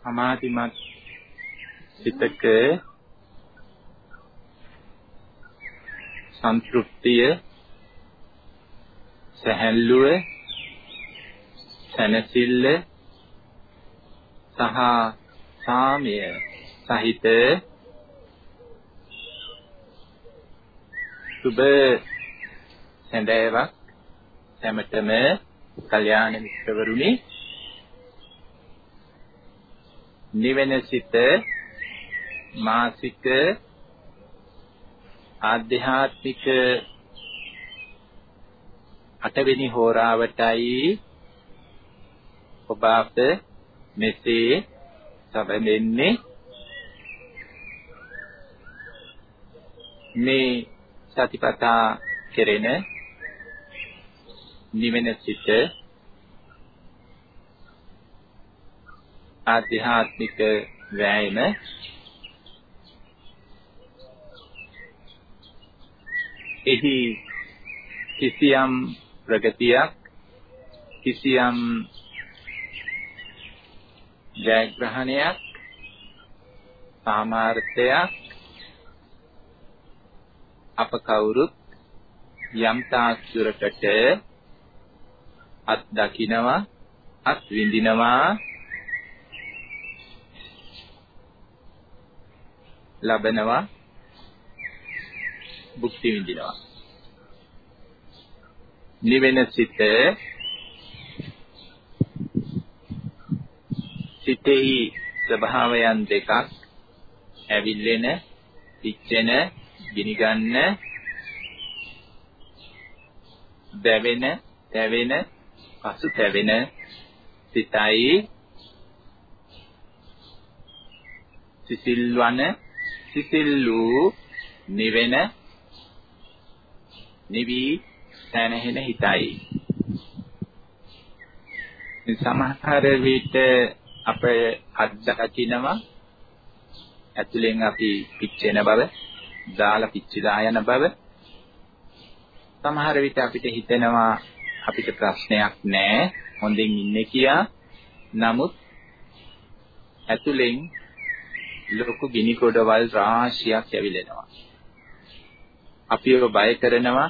සමාධිමත් සිතක සන්තුෂ්තිය සැහැල්ලුව සැනසෙල්ල සහ සාමය සහිත සුබ සැඳෑවක් හැමතෙම කල්යාණ මිත්‍රවරුනි නිවෙන සිත මාසික ආධ්‍යාත්මික අටවෙනි හෝරාවටයි ඔබ අප මෙසේ සැබෙන්නේ මේ සතිපතා කෙරෙන නිවෙන සිත ආධ්‍යාත්මික වෑයම. එහි කිසියම් ප්‍රගතියක් කිසියම් ජයග්‍රහණයක් සාමාර්ථයක් අප කවුරුත් යම් තාක් දුරකට අත් දකිනවා අත් විඳිනවා ලබනවා. භුක්ති විඳිනවා. නිවෙන සිත සිතෙහි ස්වභාවයන් දෙකක් ඇවිල්ලෙන පිච්චෙන ගිනිගන්න දැවෙන තැවෙන පසු තැවෙන සිතයි. සිසිල්වන සිසිල් වූ නිවෙන නිවි සැනහෙන හිතයි. සමහර විට අප අත්දකිනවා ඇතුලෙන් අපි පිච්චෙන බව දාලා පිච්චිලා යන බව. සමහර විට අපිට හිතෙනවා අපිට ප්‍රශ්නයක් නැහැ හොඳින් ඉන්නේ කියා. නමුත් ඇතුලෙන් ලොකු ගිනි ගොඩවල් රාශියක් ඇවිලෙනවා. අපිව බය කරනවා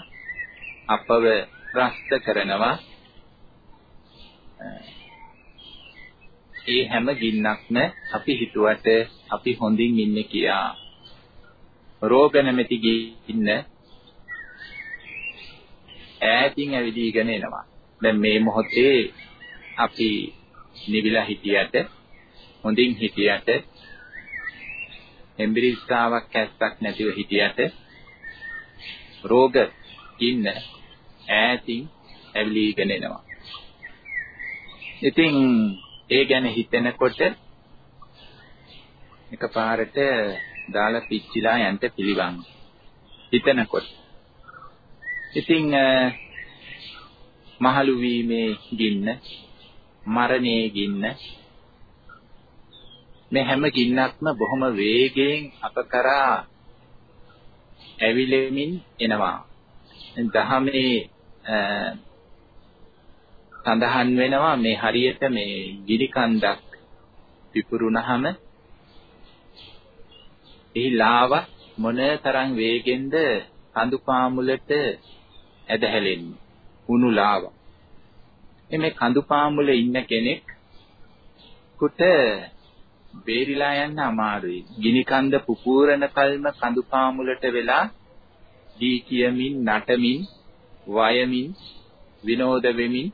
අපව ප්‍රස්ත කරනවා. ඒ හැම ගින්නක්ම අපි හිතුවට අපි හොඳින් ඉන්නේ කියා. රෝග නැමැති ගින්න ඈතින් ඇවිදීගෙන එනවා. දැන් මේ මොහොතේ අපි නිවිලා හිටියට හොඳින් හිටියට එම්බිරිස්සාවක් ඇස්සක් නැතිව හිටියට රෝග ගින්න ඈතින් ඇවිලීගෙන එනවා. ඉතින් ඒ ගැන හිතෙනකොට එකපාරට දාලා පිච්චිලා යන්න පිළිවන් හිතනකොට. ඉතින් මහලු වීමේ ගින්න මරණයේ ගින්න මේ හැම ගින්නක්ම බොහොම වේගයෙන් අප කරා ඇවිලෙමින් එනවා දහමේ සඳහන් වෙනවා මේ හරියට මේ ගිනි කන්දක් පිපුරුනහම එහි ලාව මොනතරම් වේගෙන්ද කඳු පාමුලට ඇදහැලෙන්නේ උණු ලාව. මේ කඳු පාමුලේ ඉන්න කෙනෙක් කුට බේරිලා යන්න අමාරුයි. ගිනි කන්ද පුපුරන කල්ම කඳු පාමුලට වෙලා දී කියමින් නටමින් වයමින් විනෝද වෙමින්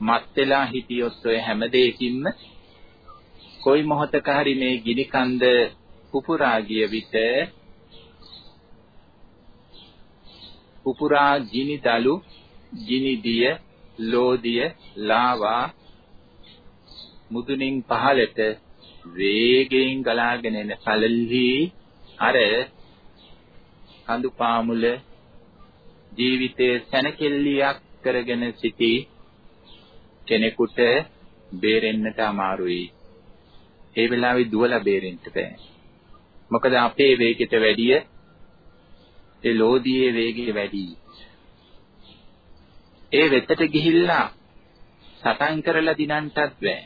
මත් වෙලා හිටියොත් ඔය හැම දෙයකින්ම කොයි මොහතක හරි මේ ගිනි කන්ද පුපුරා ගිය විට පුපුරා ගිනි දලු ගිනි දිය ලෝදිය ලාවා මුදුනින් පහළට වේගයෙන් ගලාගෙන එන කලල්හි අර කඳු පාමුල ජීවිතයේ සැනකෙල්ලියක් කරගෙන සිටි කෙනෙකුට බේරෙන්නට අමාරුයි. ඒ වෙලාවේ දුවලා බේරෙන්න බෑ. මොකද අපේ වේගයට වැඩිය ඒ ලෝදියේ වේගය වැඩි. ඒ වෙතට ගිහිල්ලා සටන් කරලා දිනන්නටත් බෑ.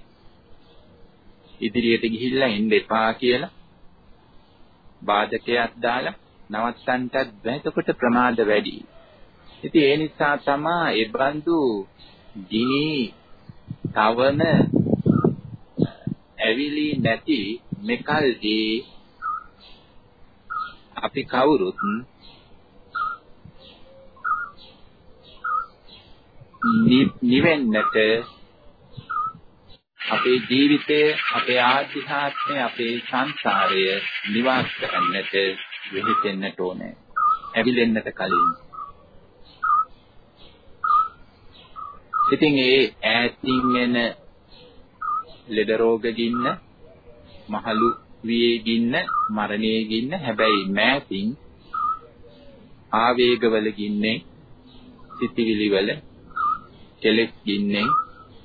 ඉදිරියට ගිහිල්ලා ඉන්න එපා කියලා බාධකයක් දාලා නවත්තන්නටත් බෑ. එතකොට ප්‍රමාද වැඩි. ඉතින් ඒ නිසා තමයි ඒ බඳු ගිනි තවන ඇවිලි නැති මෙකල්දී අපි කවුරුත් නිවෙන්නට අපේ ජීවිතය අපේ ආධ්‍යාත්මය අපේ සංසාරය නිවාස කරන්නට වෙහෙසෙන්නට ඕනේ. ඇවිලෙන්නට කලින්. ඉතින් ඒ ඈතින් එන ලෙඩ රෝග ගින්න, මහලු වියේ ගින්න, මරණයේ ගින්න හැබැයි මෑතින් ආවේගවල ගින්නේ සිතිවිලි වල කෙලෙස් ගින්නෙන්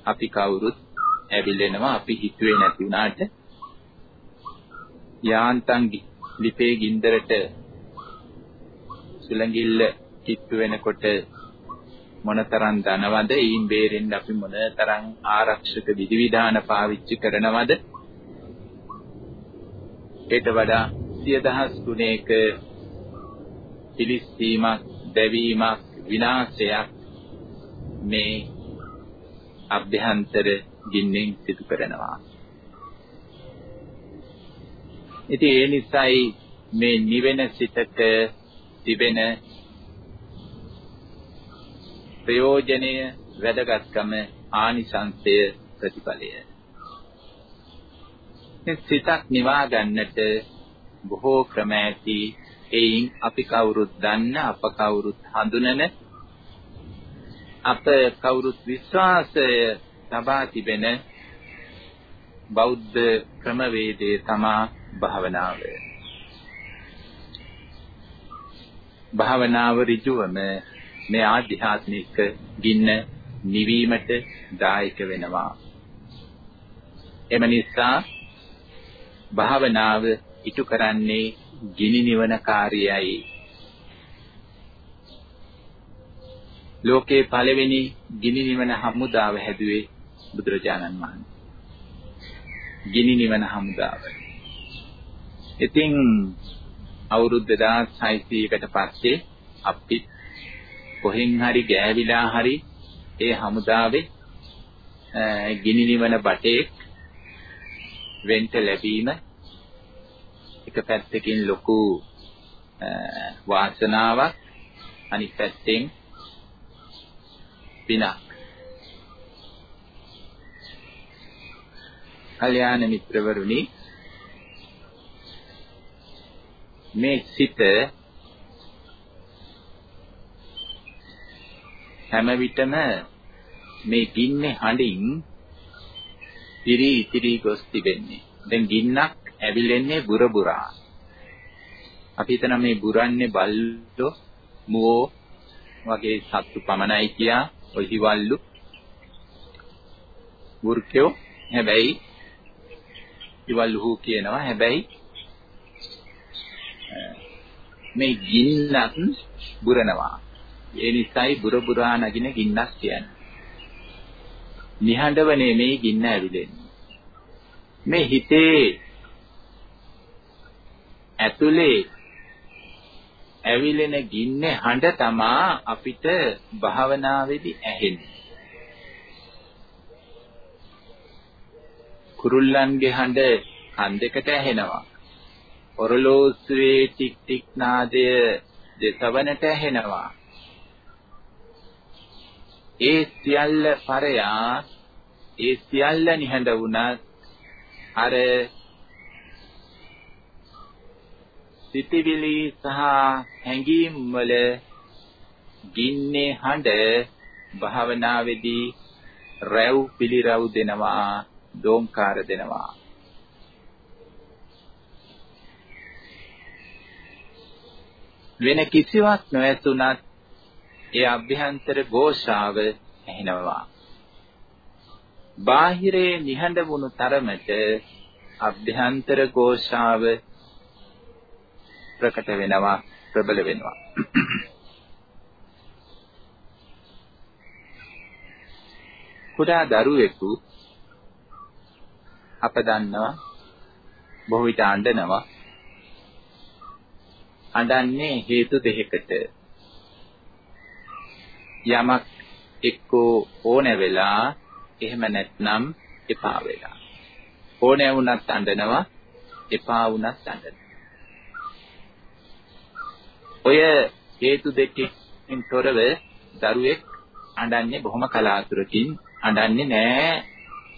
අපි කවුරුත් ඇවිලෙනවා අපි හිතුවේ නැති වුණාට. යාන්තම් ලිපේ ගින්දරට සුලංගිල්ල කිට්ටු වෙනකොට මොනතරම් ධනවද? ඊයින් බේරෙන්න අපි මොනතරම් ආරක්ෂක විධිවිධාන පාවිච්චි කරනවද? ඊට වඩා සිය දහස් ගුණයක පිලිස්සීමක් දැවීමක් විනාශයක් මේ අභ්‍යන්තර ගින්නෙන් සිදු කරනවා. ඉතින් ඒ නිසායි මේ නිවෙන සිතක තිබෙන ප්‍රයෝජනය වැදගත්කම ආනිසංසය ප්‍රතිඵලය. සිතක් නිවා ගන්නට බොහෝ ක්‍රම ඇති එයින් අපි කවුරුත් දන්න අප කවුරුත් හඳුනන අප කවුරුත් විශ්වාසය තබා තිබෙන බෞද්ධ ක්‍රමවේදයේ තමා භාවනාව. භාවනාව ඍජුවම මේ ආධ්‍යාත්මික ගින්න නිවීමට දායක වෙනවා. එම නිසා භාවනාව ඉටු කරන්නේ ගිනි නිවන කාර්යයයි. ලෝකේ පළවෙනි ගිනි නිවන හමුදාව හැදුවේ බුදුරජාණන් වහන්සේ. ගිනි නිවන හමුදාව. ඉතින් අවුරුදු 2600කට පස්සේ අපි කොහෙන් හරි ගෑවිලා හරි ඒ හමුදාවේ ගිනි නිවන බටේ වෙන්ට ලැබීම එක පැත්තකින් ලොකු වාසනාවක් අනිත් පැත්තෙන් පිනක්. කල්‍යාණ මිත්‍රවරුනි මේ සිත හැම විටම මේ ගින්නේ හඬින් ඉරි ඉතිරි ගොස් තිබෙන්නේ. දැන් ගින්නක් ඇවිලෙන්නේ බුර බුරා. අපි හිතන මේ බුරන්නේ බල්ලෝ මුවෝ වගේ සත්තු පමණයි කියා ඔය හිවල්ලු වෘක්කයෝ හැබැයි හිවල්ලු හු කියනවා. හැබැයි මේ ගින්නක් බුරනවා. ඒ නිසායි බුර බුරා නගින ගින්නක් කියන්නේ. නිහඬව නෙමෙයි ගින්න ඇවිලෙන්නේ. මේ හිතේ ඇතුලේ ඇවිලෙන ගින්නේ හඬ තමා අපිට භාවනාවේදී ඇහෙන්නේ. කුරුල්ලන්ගේ හඬ කන් දෙකට ඇහෙනවා. ඔරලෝසුවේ ටික් ටික් නාදය දෙසවනට ඇහෙනවා. ඒ සියල්ල පරයා ඒ සියල්ල නිහඬ වුණත් අර සිතිවිලි සහ හැඟීම් වල ගින්නේ හඬ භාවනාවේදී රැව් පිළිරව් දෙනවා දෝංකාර දෙනවා. වෙන කිසිවක් නොඇතුණත් ඒ අභ්‍යන්තර ഘോഷාව ඇහෙනවා. බාහිරේ නිහඬ වුණු තරමට අභ්‍යන්තර ഘോഷාව ප්‍රකට වෙනවා ප්‍රබල වෙනවා. කුඩා දරුවෙකු අප දන්නවා බොහෝ විට අඬනවා. අඬන්නේ හේතු දෙකකට. යමක් එක්කෝ ඕන වෙලා එහෙම නැත්නම් එපා වෙලා. ඕනෑ වුණත් අඬනවා එපා වුණත් අඬනවා. ඔය හේතු දෙකකින් තොරව දරුවෙක් අඬන්නේ බොහොම කලාතුරකින් අඬන්නේ නෑ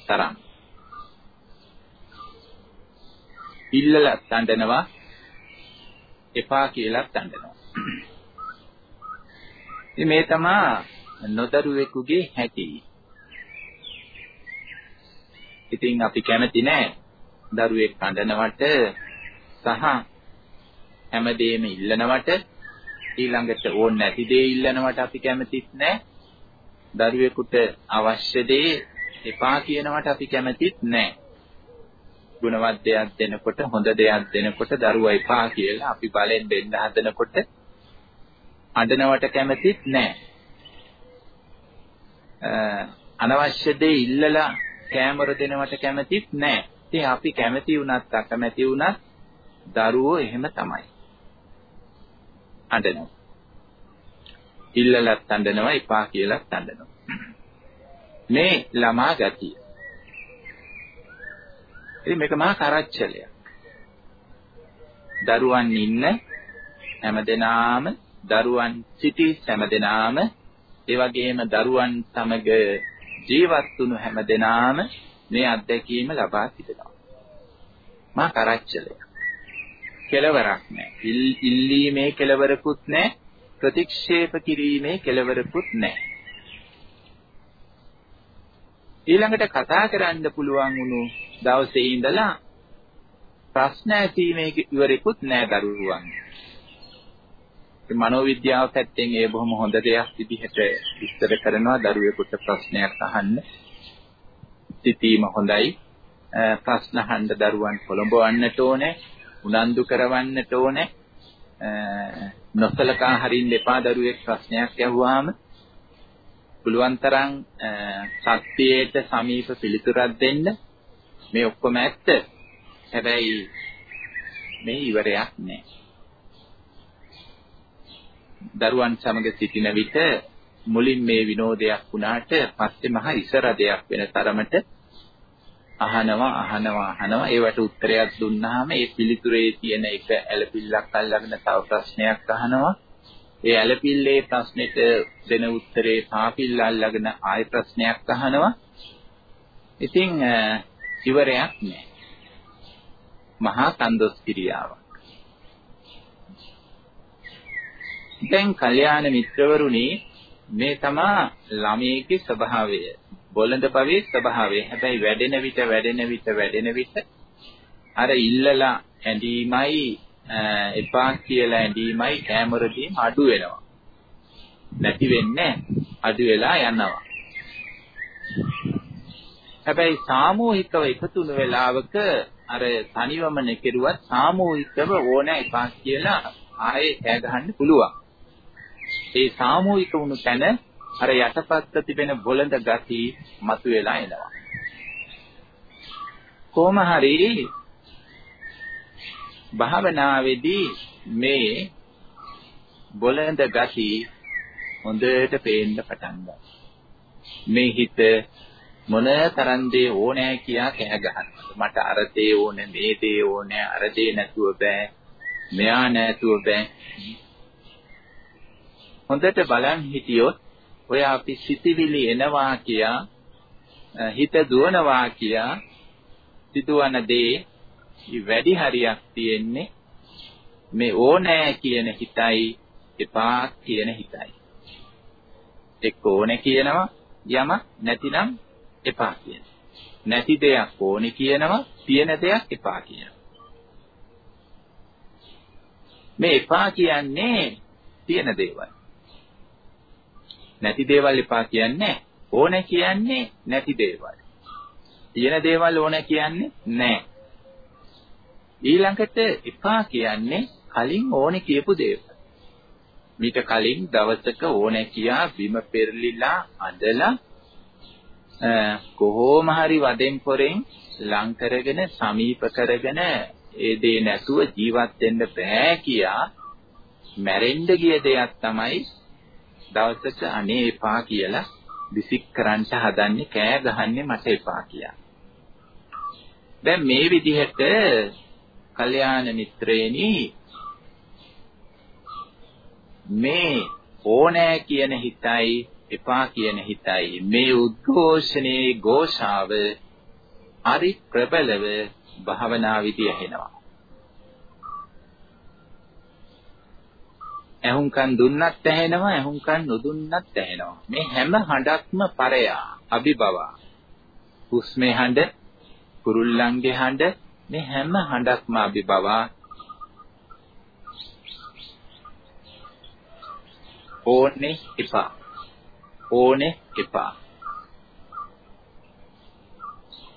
තරම්. ඉල්ලලත් අඬනවා එපා කියලාත් අඬනවා ඉතින් මේ තමයි නොදරුවෙකුගේ හැටි. ඉතින් අපි කැමති නෑ දරුවෙක් අඬනවට සහ හැමදේම ඉල්ලනවට ඊළඟට ඕන නැති දේ ඉල්ලනවට අපි කැමතිත් නෑ. දරුවෙකුට අවශ්‍ය දේ එපා කියනවට අපි කැමතිත් නෑ. ගුණවත් දෙයක් දෙනකොට හොඳ දෙයක් දෙනකොට දරුවා එපා කියලා අපි බලෙන් දෙන්න හදනකොට අඬනවට කැමතිත් නැහැ. අනවශ්‍ය දේ ඉල්ලලා කැමර දෙනවට කැමතිත් නැහැ. ඉතින් අපි කැමති වුණත් අකමැති වුණත් දරුවෝ එහෙම තමයි. අඬනවා. ඉල්ලලත් අඬනවා, එපා කියලාත් අඬනවා. මේ ළමා ගතිය. ඉතින් මේක මහා කරච්චලයක්. දරුවන් ඉන්න හැමදෙනාම දරුවන් සිටි හැමදෙනාම ඒ වගේම දරුවන් සමග ජීවත් වුණු හැමදෙනාම මේ අත්දැකීම ලබා සිටිනවා. මා කරච්චලය. කෙලවරක් නැහැ. ඉල්ලීමේ කෙලවරකුත් නැහැ. ප්‍රතික්ෂේප කිරීමේ කෙලවරකුත් නැහැ. ඊළඟට කතා කරන්න පුළුවන් වුණු දවසේ ඉඳලා ප්‍රශ්න ඇසීමේ ඉවරෙකුත් නැහැ දරුවන්. මනෝවිද්‍යාව පැත්තෙන් ඒ බොහොම හොඳ දෙයක් විදිහට විස්තර කරනවා දරුවෙකුට ප්‍රශ්නයක් අහන්න. සිතීම හොඳයි. ප්‍රශ්න අහන්න දරුවන් පොළඹවන්නට ඕනේ. උනන්දු කරවන්නට ඕනේ. නොසලකා හරින්න එපා දරුවෙක් ප්‍රශ්නයක් අහුවාම. පුළුවන් තරම් සත්‍යයට සමීප පිළිතුරක් දෙන්න. මේ ඔක්කොම ඇත්ත. හැබැයි මේ ඉවරයක් නෑ. දරුවන් සමග සිටින විට මුලින් මේ විනෝදයක් වුණාට පස්සේ මහා ඉසරදයක් වෙන තරමට අහනවා අහනවා අහනවා ඒවට උත්තරයක් දුන්නාම ඒ පිළිතුරේ තියෙන එක ඇලපිල්ලක් අල්ලගෙන තව ප්‍රශ්නයක් අහනවා ඒ ඇලපිල්ලේ ප්‍රශ්නෙට දෙන උත්තරේ පාපිල්ල අල්ලගෙන ආය ප්‍රශ්නයක් අහනවා ඉතින් ඉවරයක් නෑ මහා තන්දොස් කිරියාවක් දැන් කල්යාණ මිත්‍රවරුනි මේ තමා ළමයේගේ ස්වභාවය. බොළඳ භවයේ ස්වභාවය. හැබැයි වැඩෙන විට වැඩෙන විට වැඩෙන විට අර ඉල්ලලා ඇඳීමයි එපා කියලා ඇඳීමයි කැමරදීම අඩු වෙනවා. නැති වෙන්නේ අඩු වෙලා යනවා. හැබැයි සාමූහිකව එකතු වෙන වෙලාවක අර තනිවම නෙකිරුවත් සාමූහිකව ඕන එකක් කියලා ආයේ කෑ ගහන්න පුළුවන්. ඒ සාමූහික වුණු තැන අර යටපත්ත තිබෙන බොළඳ ගති මතුවලා එනවා. කොහොම හරි භාවනාවේදී මේ බොළඳ ගති හොඳට පේන්න පටන් ගන්නවා. මේ හිත මොන තරම් දේ ඕනෑ කියා කෑ ගහනවා. මට අර දේ ඕනේ, මේ දේ ඕනේ, අර දේ නැතුව බෑ. මෙයා නැතුව බෑ. හොඳට බලන් හිටියොත් ඔය අපි සිතිවිලි එනවා කියා හිත දුවනවා කියා සිදුවන දේ වැඩි හරියක් තියෙන්නේ මේ ඕනෑ කියන හිතයි එපා කියන හිතයි එක්ක ඕනේ කියනවා යම නැතිනම් එපා කියන නැති දෙයක් ඕනේ කියනවා තියෙන දෙයක් එපා කියනවා මේ එපා කියන්නේ තියෙන දේවල් නැති දේවල් එපා කියන්නේ ඕනේ කියන්නේ නැති දේවල්. තියෙන දේවල් ඕනේ කියන්නේ නැහැ. ඊළඟට එපා කියන්නේ කලින් ඕනේ කියපු දේවල්. මීට කලින් දවසක ඕනේ කියා බිම පෙරලිලා අඬලා කොහොම හරි වදෙන් පොරෙන් ලං කරගෙන සමීප කරගෙන ඒ දේ නැතුව ජීවත් වෙන්න බෑ කියා මැරෙන්න ගිය දෙයක් තමයි දවසක අනේ එපා කියලා විසික් කරන්න හදන්නේ කෑ ගහන්නේ මට එපා කියලා. දැන් මේ විදිහට කල්යාණ මිත්‍රේනි මේ ඕනෑ කියන හිතයි එපා කියන හිතයි මේ උද්ඝෝෂණයේ ഘോഷාව අරි ප්‍රබලව භාවනා විදිය ඇහෙනවා. ඇහුම්කන් දුන්නත් ඇහෙනවා ඇහුම්කන් නොදුන්නත් ඇහෙනවා. මේ හැම හඬක්ම පරයා අභිබව. හුස්මේ හඬ, කුරුල්ලන්ගේ හඬ මේ හැම හඬක්ම අභිබව. ඕනේ එපා. ඕනේ එපා.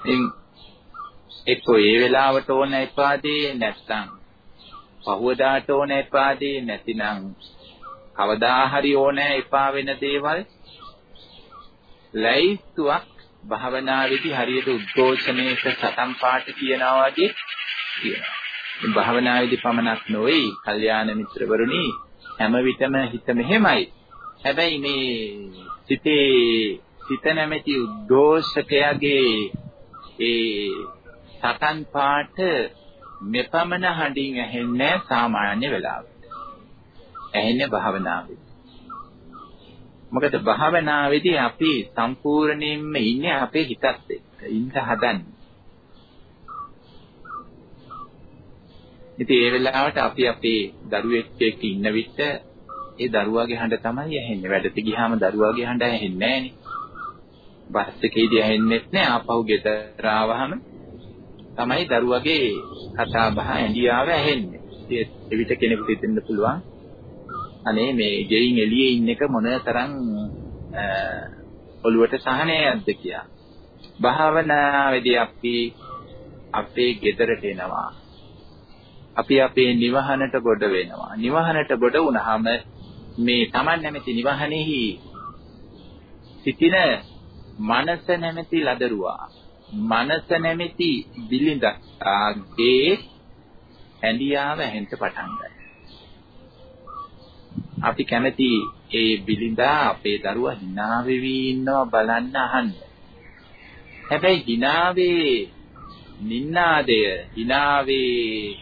ඉතින් එක්කෝ ඒ වෙලාවට ඕන එපාදී නැත්නම් පහුවදාට ඕන එපාදී නැතිනම් කවදා හරි ඕන එපා වෙන දේවල් ලැයිස්තුවක් භාවනාවේදී හරියට උද්ඝෝෂණයක සතම් පාට කියනවා වගේ කියනවා. භාවනාවේදී පමණක් නොවේ, කල්යාණ මිත්‍රවරුනි හැම විටම හිත මෙහෙමයි. හැබැයි මේ සිතේ සිත නැමැති උද්ඝෝෂකයාගේ ඒ සතන් පාට මෙපමණ හඬින් ඇහෙන්නේ සාමාන්‍ය වෙලාවට. ඇහෙන්නේ භාවනාවේ. මොකද භාවනාවේදී අපි සම්පූර්ණයෙන්ම ඉන්නේ අපේ හිතත් එක්ක. ඉන්න හදන්නේ. ඉතින් ඒ වෙලාවට අපි අපේ දරුවෙක් එක්ක ඉන්න විට ඒ දරුවාගේ හඬ තමයි ඇහෙන්නේ. වැඩට ගියාම දරුවාගේ හඬ ඇහෙන්නේ නැහනේ. බස් එකේදී ඇහෙන්නෙත් නැහැ. ආපහු ගෙදර ආවහම තමයි දරුවගේ කතා බහ ඇඳියාව ඇහෙන්නේ. ඒ එවිට කෙනෙකුට හිතෙන්න පුළුවන් අනේ මේ ගෙයින් එළියේ ඉන්න එක මොන තරම් ඔළුවට සහනයක්ද කියලා. භාවනාවේදී අපි අපේ ගෙදරට එනවා. අපි අපේ නිවහනට ගොඩ වෙනවා. නිවහනට ගොඩ වුණාම මේ Taman නැමැති නිවහනේහි සිටින මනස නැමැති ලදරුවා මනස නැමැති බිලිඳගේ ඇඳියාව ඇහෙන්න පටන් ගන්නවා. අපි කැමති ඒ බිලිඳා අපේ දරුවා hina වෙවි ඉන්නවා බලන්න අහන්න. හැබැයි hinaවේ නින්නාදය hinaවේ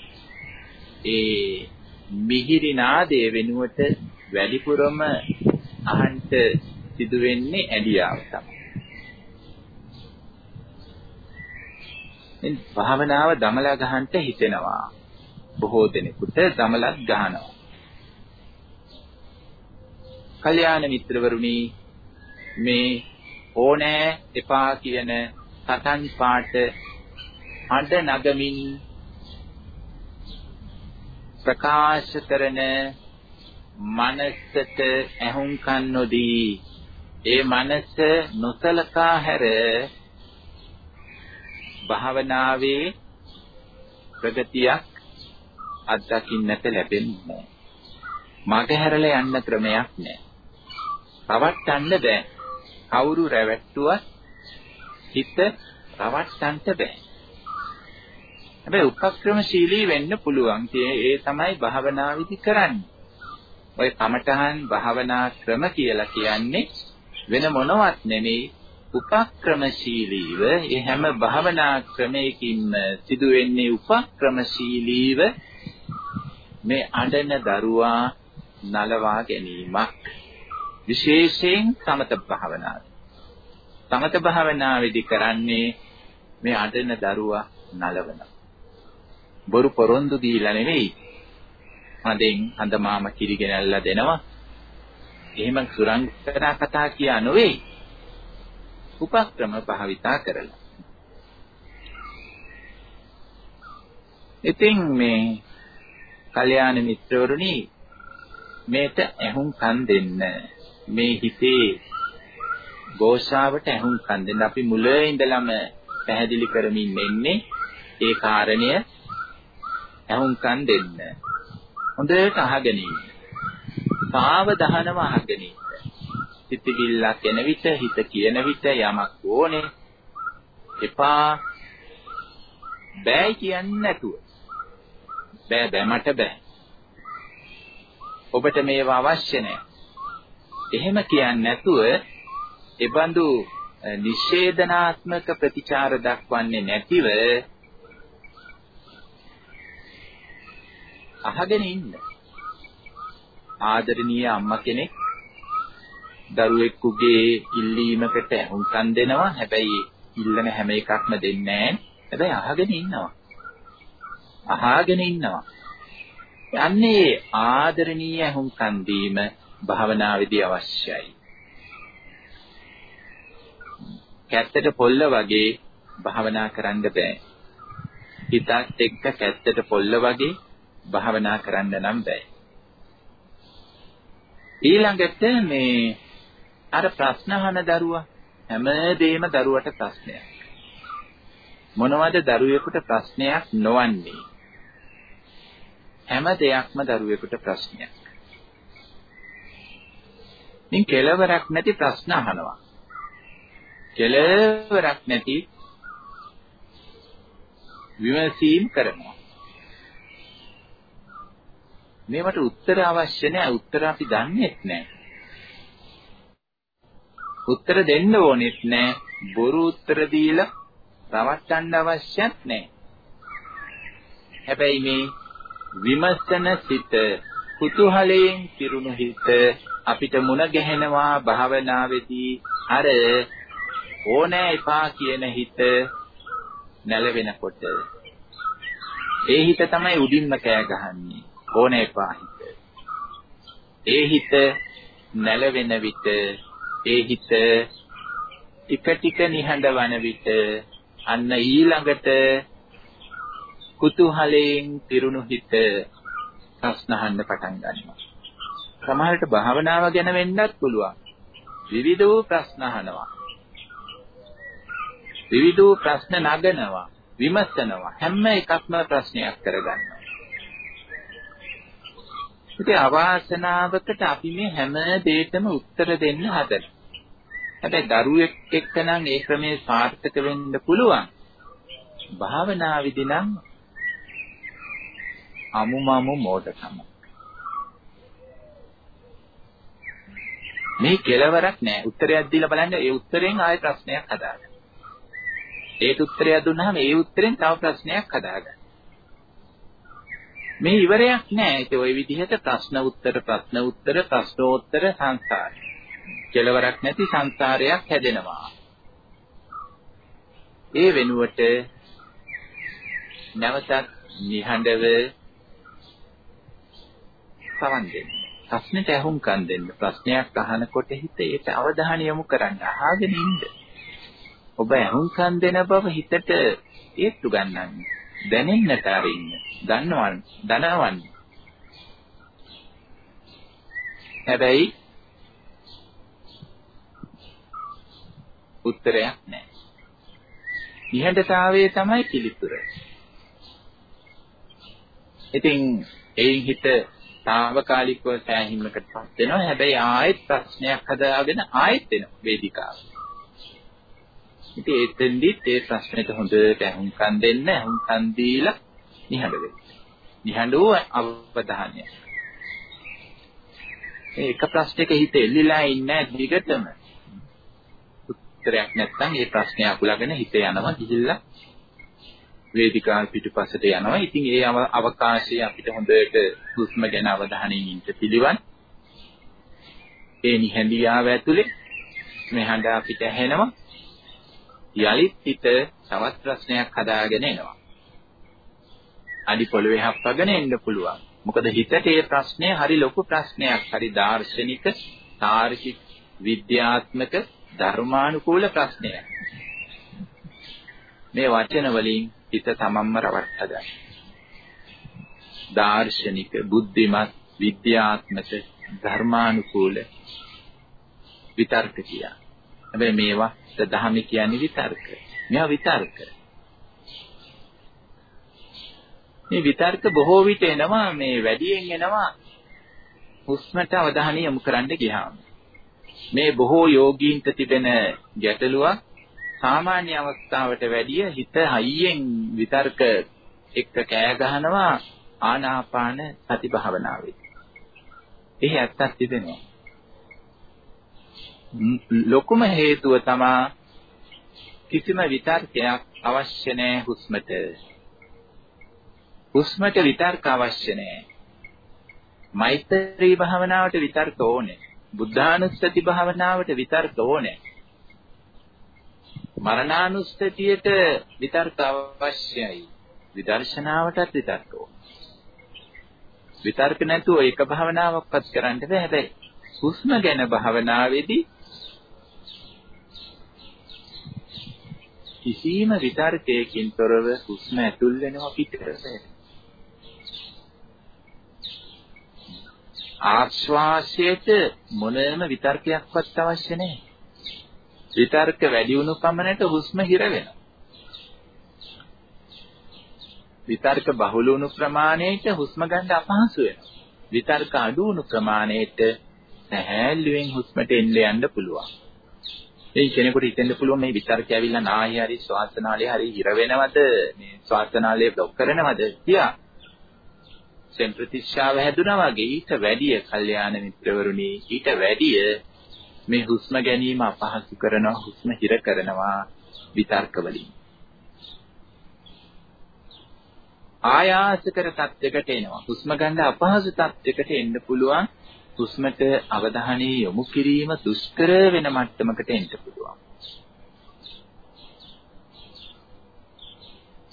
ඒ මිහිරි නාදය වෙනුවට වැඩිපුරම අහන්න සිදු වෙන්නේ ඇලියාව තමයි. මේ භාවනාව දමලා ගහන්න හිතෙනවා. බොහෝ දෙනෙකුට දමලක් ගහනවා. කල්‍යාණ මිත්‍රවරුනි මේ ඕනෑ එපා කියන සතන් පාට අඬ නගමින් ප්‍රකාශ කරන මනසට ඇහුම්කන් නොදී ඒ මනස නොසලකා හැර භාවනාවේ ප්‍රගතියක් අත්දකින්නට ලැබෙන්නේ නැහැ. මග හැරලා යන්න ක්‍රමයක් නැහැ. රවට්ටන්න බෑ. කවුරු රැවට්ටුවත් හිත රවට්ටන්න බෑ. හැබැයි උපක්‍රමශීලී වෙන්න පුළුවන්. ඒ තමයි භාවනාවිදි කරන්නේ. ඔය කමඨහන් භාවනා ක්‍රම කියලා කියන්නේ වෙන මොනවත් නෙමෙයි උපක්‍රමශීලීව ඒ හැම භාවනා ක්‍රමයකින්ම සිදු වෙන්නේ උපක්‍රමශීලීව මේ අඬන දරුවා නලවා ගැනීමක් විශේෂයෙන් සමත භාවනාව. සමත භාවනාවේදී කරන්නේ මේ අඬන දරුවා නලවනවා. බොරු පොරොන්දු දීලා නෙවෙයි. හඳෙන් හඳ මාම කිරිගෙනල්ලා දෙනවා. එහෙම සුරංගනා කතා කියා නොවේ. උපක්‍රම භාවිතා කරලා. ඉතින් මේ කල්යාණ මිත්‍රවරුනි මේට ඇහුම් කන් දෙන්න මේ හිතේ ഘോഷාවට ඇහුම් කන් දෙන්න අපි මුලින් ඉඳලම පැහැදිලි කරමින් ඉන්නේ ඒ කාරණය ඇහුම්කන් දෙන්න. හොඳට අහගෙන ඉන්න. සාවධානව අහගෙන ඉන්න. සිතිවිල්ලක් එන විට හිත කියන විට යමක් ඕනේ එපා බෑ කියන්නේ නැතුව බෑ බෑ මට බෑ ඔබට මේවා අවශ්‍ය නැහැ එහෙම කියන්නේ නැතුව එබඳු නිෂේධනාත්මක ප්‍රතිචාර දක්වන්නේ නැතිව අහගෙන ඉන්න. ආදරණීය අම්මා කෙනෙක් දරුවෙකුගේ ඉල්ලීමකට උන්කන් දෙනවා. හැබැයි ඉල්ලන හැම එකක්ම දෙන්නේ හැබැයි අහගෙන ඉන්නවා. අහගෙන ඉන්නවා. යන්නේ ආදරණීය හුම්කන් දීම භාවනාවේදී අවශ්‍යයි. කැත්තට පොල්ල වගේ භාවනා කරන්න බෑ. හිතත් එක්ක කැත්තට පොල්ල වගේ භාවනා කරන්න නම් බෑ. ඊළඟට මේ අර ප්‍රශ්න අහන දරුවා හැමදේම දරුවට ප්‍රශ්නයක්. මොනවද දරුවෙකුට ප්‍රශ්නයක් නොවන්නේ? හැම දෙයක්ම දරුවෙකුට ප්‍රශ්නයක්. මින් කෙලවරක් නැති ප්‍රශ්න අහනවා. කෙලවරක් නැති විමසීම් කරනවා. මේවට උත්තර අවශ්‍ය නැහැ. උත්තර අපි දන්නේ නැහැ. උත්තර දෙන්න ඕනෙත් නැහැ. බොරු උත්තර දීලා රවට්ටන්න අවශ්‍යත් නැහැ. හැබැයි මේ විමර්ශන සිත කුතුහලයෙන් පිරුණු හිත අපිට මුණ ගැහෙනවා භාවනාවේදී අර ඕනෑ එපා කියන හිත නැලවෙනකොට. ඒ හිත තමයි උඩින්ම කෑ ගහන්නේ. ඕනෑ එපා හිත. ඒ හිත නැලවෙන විට ඒ හිත ටික ටික නිහඬවන විට අන්න ඊළඟට කුතුහලයෙන් පිරුණු හිත ප්‍රශ්න අහන්න පටන් ගන්නවා. සමහරට භාවනාව ගැන වෙන්නත් පුළුවන්. විවිධ වූ ප්‍රශ්න අහනවා. විවිධ වූ ප්‍රශ්න නගනවා, විමසනවා. හැම එකක්ම ප්‍රශ්නයක් කරගන්නවා. ඉතින් අවාසනාවකට අපි මේ හැම දෙයකම උත්තර දෙන්න හදනවා. හැබැයි දරුවෙක් එක්ක නම් ඒ ක්‍රමේ සාර්ථක වෙන්න පුළුවන්. භාවනාවේදී නම් අමුමමු මෝඩකම. මේ කෙලවරක් නෑ. උත්තරයක් දීලා බලන්න ඒ උත්තරෙන් ආයෙ ප්‍රශ්නයක් හදාගන්න. ඒට උත්තරයක් දුන්නාම ඒ උත්තරෙන් තව ප්‍රශ්නයක් හදාගන්න. මේ ඉවරයක් නෑ. ඒක ওই විදිහට ප්‍රශ්න උත්තර ප්‍රශ්න උත්තර ප්‍රශ්නෝත්තර සංසාරය. කෙලවරක් නැති සංසාරයක් හැදෙනවා. ඒ වෙනුවට නැවතත් නිහඬව සවන් දෙන්න. ප්‍රශ්නෙට අහුම්කම් දෙන්න. ප්‍රශ්නයක් අහනකොට හිත ඒට අවධානය යොමු කරන්න. අහගෙන ඉන්න. ඔබ අහුම්කම් දෙන බව හිතට ඒත්තු ගන්නන්න. දැනෙන්නට අරින්න. දන්නවන්, දනවන්න. හැබැයි උත්තරයක් නැහැ. නිහඬතාවයේ තමයි පිළිතුර. ඉතින් එයින් හිත తాවකාලිකව සෑහීමකටපත් වෙනවා. හැබැයි ආයෙත් ප්‍රශ්නයක් හදාගෙන ආයෙත් එනවා වේදිකාවට. ඉතින් එතෙන්දිත් ඒ ප්‍රශ්නෙට හොඳට අහුම්කම් දෙන්න අහුම්කම් දීලා නිහඬ වෙන්න. නිහඬව අවධානය. ඒක ප්‍රශ්නයක හිත එල්ලිලා ඉන්නේ දිගටම. උත්තරයක් නැත්නම් ඒ ප්‍රශ්නේ අකුලගෙන හිත යනවා ගිහිල්ලා වේදිකාව පිටුපසට යනවා. ඉතින් ඒ අවකාශය අපිට හොඳට හුස්ම ගැන අවධානයෙන් ඉන්න පිළිවන්. ඒ නිහඬියාව ඇතුලේ මෙහඬ අපිට ඇහෙනවා. යලිත් හිත තවත් ප්‍රශ්නයක් හදාගෙන එනවා. අඩි පොළවේ හප්පගෙන එන්න පුළුවන්. මොකද හිතට ඒ ප්‍රශ්නේ හරි ලොකු ප්‍රශ්නයක්. හරි දාර්ශනික, තාර්කික, විද්‍යාත්මක, ධර්මානුකූල ප්‍රශ්නයක්. මේ වචන වලින් හිත තමන්ම රවට්ට ගන්න. දාර්ශනික, බුද්ධිමත්, විද්‍යාත්මක, ධර්මානුකූල විතර්ක කියා. හැබැයි මේවා දහම කියන්නේ විතර්ක. මේවා විතර්ක. මේ විතර්ක බොහෝ විට එනවා මේ වැඩියෙන් එනවා හුස්මට අවධානය යොමු කරන්න ගියාම. මේ බොහෝ යෝගීන්ට තිබෙන ගැටලුවක් සාමාන්‍ය අවස්ථාවට වැඩිය හිත හයියෙන් විතර්ක එක්ක කෑ ගහනවා ආනාපාන සති භාවනාවේ. එහි ඇත්තක් තිබෙනවා. ලොකුම හේතුව තමා කිසිම විතර්කයක් අවශ්‍ය නැහැ හුස්මට. හුස්මට විතර්ක අවශ්‍ය නැහැ. මෛත්‍රී භාවනාවට විතර්ක ඕනේ. බුද්ධානුස්සති භාවනාවට විතර්ක ඕනේ. මරණානුස්සතියට විතර්ක අවශ්‍යයි. විදර්ශනාවටත් විතර්ක ඕනේ. විතර්ක නැතුව එක භාවනාවක්වත් කරන්න බෑ. හැබැයි හුස්ම ගැන භාවනාවේදී කිසිම විතර්කයකින් තොරව හුස්ම ඇතුල් වෙනවා පිට කරනවා. ආශ්වාසයට මොනම විතර්කයක්වත් අවශ්‍ය නැහැ. විතර්ක වැඩි වුණු පමණට හුස්ම හිර වෙනවා. විතර්ක බහුල වුණු ප්‍රමාණයට හුස්ම ගන්න අපහසු වෙනවා. විතර්ක අඩු වුණු ප්‍රමාණයට සැහැල්ලුවෙන් හුස්මට එන්න යන්න පුළුවන්. ඒ කෙනෙකුට හිතෙන්න පුළුවන් මේ විතර්කය ඇවිල්ලා නාහි හරි ශ්වාසනාලේ හරි හිර වෙනවද මේ ශ්වාසනාලේ બ્લોක් කරනවද කියලා. සෙන් ප්‍රතිශාව හැදුනා වගේ ඊට වැඩිය කල්යාණ මිත්‍රවරුනි ඊට වැඩිය මේ හුස්ම ගැනීම අපහසු කරනවා හුස්ම හිර කරනවා විතර්ක වලින්. ආයාස කර තත්යකට එනවා. හුස්ම ගන්න අපහසු තත්යකට එන්න පුළුවන්. හුස්මට අවධානය යොමු කිරීම දුෂ්කර වෙන මට්ටමකට එන්න පුළුවන්.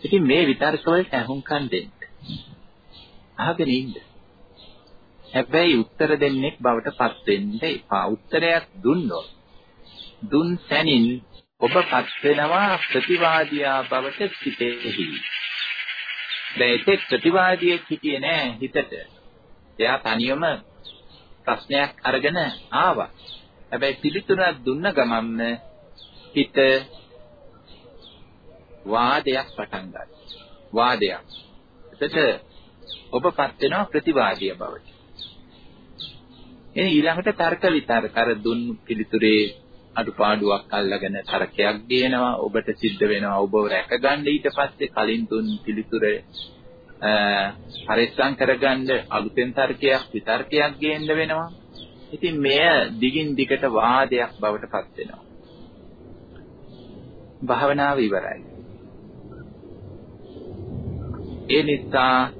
ඉතින් මේ විතර්ක වලට අහුම්කම් දෙන්න. අහගෙන ඉන්න. හැබැයි උත්තර දෙන්නෙක් බවට පත් වෙන්න එපා. උත්තරයක් දුන්නොත් දුන් සැනින් ඔබපත් වෙනවා ප්‍රතිවාදියා බවට සිටෙහි. දැන් ඒකේ ප්‍රතිවාදියෙක් හිටියේ නෑ හිතට. එයා තනියම ප්‍රශ්නයක් අරගෙන ආවා. හැබැයි පිළිතුරක් දුන්න ගමන්ම හිත වාදයක් පටන් ගත්තා. වාදයක්. එතකොට ඔබපත් වෙනවා ප්‍රතිවාදිය බවට. එනි ඊළඟට තර්ක විතර්ක අර දුන් පිළිතුරේ අඩුපාඩුවක් අල්ලගෙන තර්කයක් ගේනවා ඔබට සිද්ධ වෙනවා ඔබව රැකගන්න ඊට පස්සේ කලින් දුන් පිළිතුරේ පරිස්සම් කරගන්න අලුතෙන් තර්කයක් විතර්කයක් ගේන්න වෙනවා. ඉතින් මෙය දිගින් දිගට වාදයක් බවට පත් වෙනවා. භාවනාව ඉවරයි. ඒ නිසා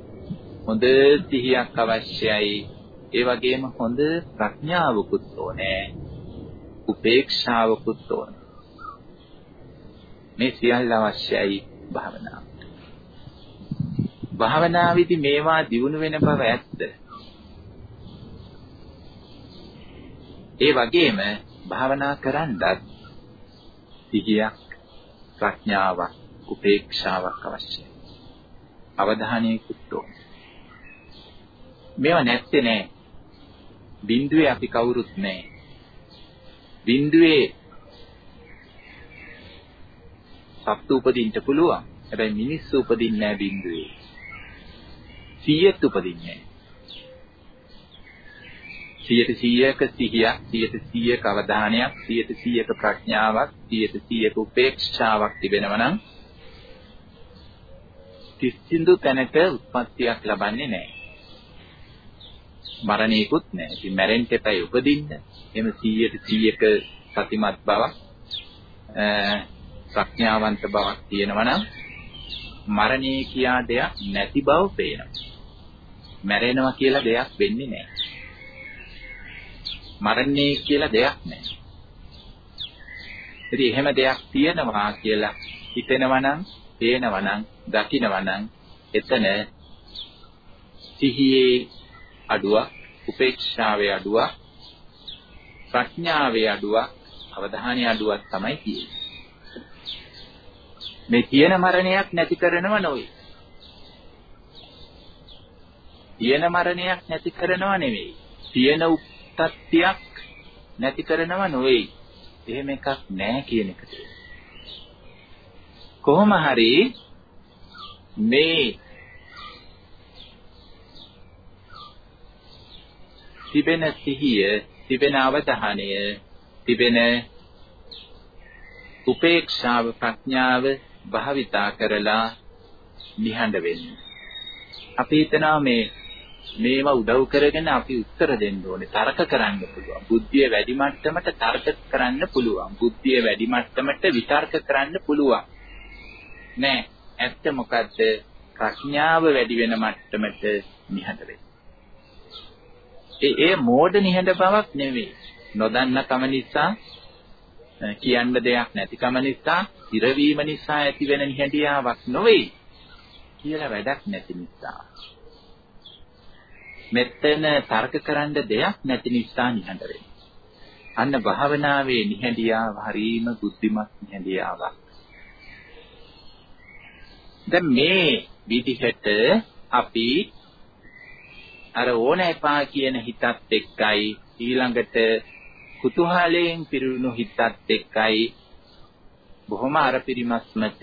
හොඳ සිහියක් අවශ්‍යයි. ඒ වගේම හොඳ ප්‍රඥාවකුත් ඕනේ. උපේක්ෂාවකුත් ඕනේ. මේ සියල්ල අවශ්‍යයි භාවනාවට. භාවනාවේදී මේවා දියුණු වෙන බව ඇත්ත. ඒ වගේම භාවනා කරන්නත් සිහියක් ප්‍රඥාවක් උපේක්ෂාවක් අවශ්‍යයි. අවධානයකුත් ඕන. මේවා නැත්තේ නෑ. බිඳුවේ අපි කවුරුත් නෑ. බිඳුවේ සත්තු උපදින්න පුළුවන්. හැබැයි මිනිස්සු උපදින්නේ නෑ බිඳුවේ. 100ත් උපදින්නේ 100ක සිහියක් 100ක අවධානයක් 100ක ප්‍රඥාවක් 100ක උපේක්ෂාවක් තිබෙනවා නම් කිසිදු තැනක උත්පත්තියක් ලබන්නේ නැහැ. මරණයකුත් නැහැ. ඉතින් මැරෙන්න එපයි උපදින්න. එහෙම 100ට 100ක සතිමත් බවක් ප්‍රඥාවන්ත බවක් තියෙනවා නම් මරණය කියා දෙයක් නැති බව පේනවා. මැරෙනවා කියලා දෙයක් වෙන්නේ නැහැ. මරන්නේ කියලා දෙයක් නැහැ. ඉතින් එහෙම දෙයක් තියෙනවා කියලා හිතෙනවා නම්, පේනවා නම්, දකිනවා නම් එතන සිහියේ අඩුවක්, උපේක්ෂාවේ අඩුවක්, ප්‍රඥාවේ අඩුවක්, අවධානයේ අඩුවක් තමයි තියෙන්නේ. මේ තියෙන මරණයක් නැති කරනව නොවේ. තියෙන මරණයක් නැති කරනව නෙවෙයි. තියෙන උත්පත්තියක් නැති කරනව නෙවෙයි. එහෙම එකක් නැහැ කියන එක කොහොම හරි මේ තිබෙන සිහිය තිබෙන අවධානය තිබෙන උපේක්ෂාව ප්‍රඥාව භාවිතා කරලා නිහඬ වෙන්න. අපි හිතනවා මේ මේවා උදව් කරගෙන අපි උත්තර දෙන්න ඕනේ. තර්ක කරන්න පුළුවන්. බුද්ධිය වැඩි මට්ටමට තර්ක කරන්න පුළුවන්. බුද්ධිය වැඩි මට්ටමට විතර්ක කරන්න පුළුවන්. නෑ. ඇත්ත මොකද්ද? ප්‍රඥාව වැඩි වෙන මට්ටමට නිහඬ වෙන්න. ඒ ඒ මෝඩ නිහඬ බවක් නෙවෙයි. නොදන්න කම නිසා කියන්න දෙයක් නැතිකම නිසා, ඉරවීම නිසා ඇතිවෙන නිහඬියාවක් නොවේ. කියලා වැඩක් නැති නිසා. මෙතන තර්ක කරන්න දෙයක් නැති නිසා නිහඬ වෙන්නේ. අන්න භාවනාවේ නිහඬියාව හරීම බුද්ධිමත් නිහඬියාවක්. දැන් මේ විදිහට අපි අර ඕන එපා කියන හිතත් එක්කයි ඊළඟට කුතුහලයෙන් පිරුණු හිතත් එක්කයි බොහොම අර පිරිමස්මත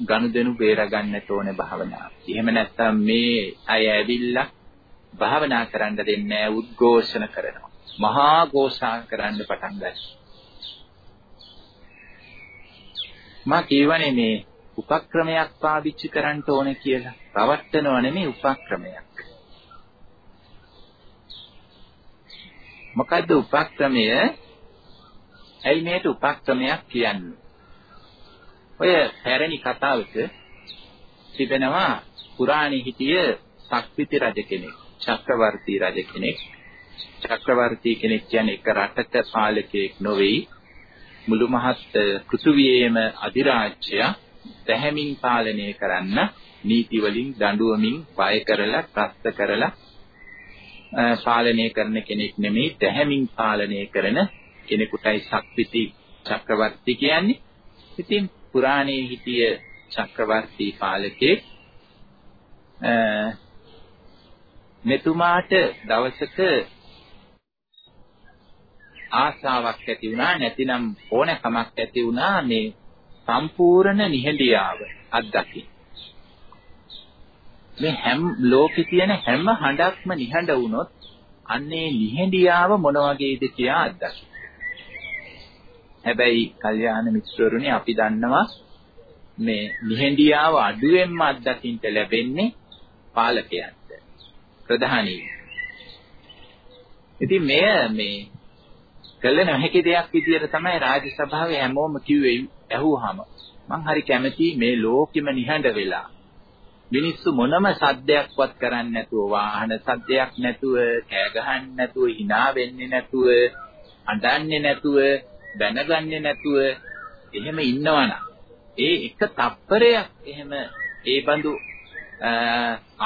ගනුදෙනු බේරගන්නට ඕනේ භාවනාව. එහෙම නැත්නම් මේ අය ඇවිල්ලා භාවනා කරන්න දෙන්නේ උද්ඝෝෂණ කරනවා. මහා ഘോഷා කරන්න පටන් ගන්නවා. මා කියවනේ මේ උපක්‍රමයක් පාවිච්චි කරන්න ඕනේ කියලා. රවට්ටනව නෙමෙයි උපක්‍රමයක්. මොකද්ද උපක්‍රමය? ඇයි මේට උපක්‍රමයක් කියන්නේ? ඔය පැරණි කතාවක තිබෙනවා පුරාණේ හිටිය සක්විති රජ කෙනෙක්, චක්‍රවර්ති රජ කෙනෙක්. චක්‍රවර්ති කෙනෙක් කියන්නේ එක රටක පාලකයෙක් නොවේයි මුළු මහත් පෘථුවියේම අධිරාජ්‍යය දැහැමින් පාලනය කරන්න නීති වලින් දඬුවමින් බය කරලා ප්‍රස්ත කරලා පාලනය කරන කෙනෙක් නෙමෙයි දැහැමින් පාලනය කරන කෙනෙකුටයි ශක්තිති චක්‍රවර්ති කියන්නේ. ඉතින් පුරාණයේ හිටිය චක්‍රවර්ති පාලකේ මෙතුමාට දවසක ආසාවක් ඇති වුණා නැතිනම් ඕනකමක් ඇති වුණා මේ සම්පූර්ණ නිහඬියාව අත්දකින්න. මේ හැම ලෝකේ තියෙන හැම හඬක්ම නිහඬ වුණොත් අන්නේ නිහඬියාව මොන වගේද කියලා අත්දකින්න. හැබැයි කල්යාණ මිත්‍රවරුනි අපි දන්නවා මේ නිහඬියාව අඩුවෙන්ම අත්දකින්න ලැබෙන්නේ පාලකයන්ට ප්‍රධානී. ඉතින් මෙය මේ කළ නොහැකි දෙයක් විදියට තමයි රාජ්‍ය සභාවේ හැමෝම කිව්වේ ඇහුවාම මං හරි කැමති මේ ලෝකෙම නිහඬ වෙලා මිනිස්සු මොනම සද්දයක්වත් කරන්නේ නැතුව වාහන සද්දයක් නැතුව කෑ ගහන්නේ නැතුව hina වෙන්නේ නැතුව අඬන්නේ නැතුව දැනගන්නේ නැතුව එහෙම ඉන්නවනම් ඒ එක තප්පරයක් එහෙම ඒ බඳු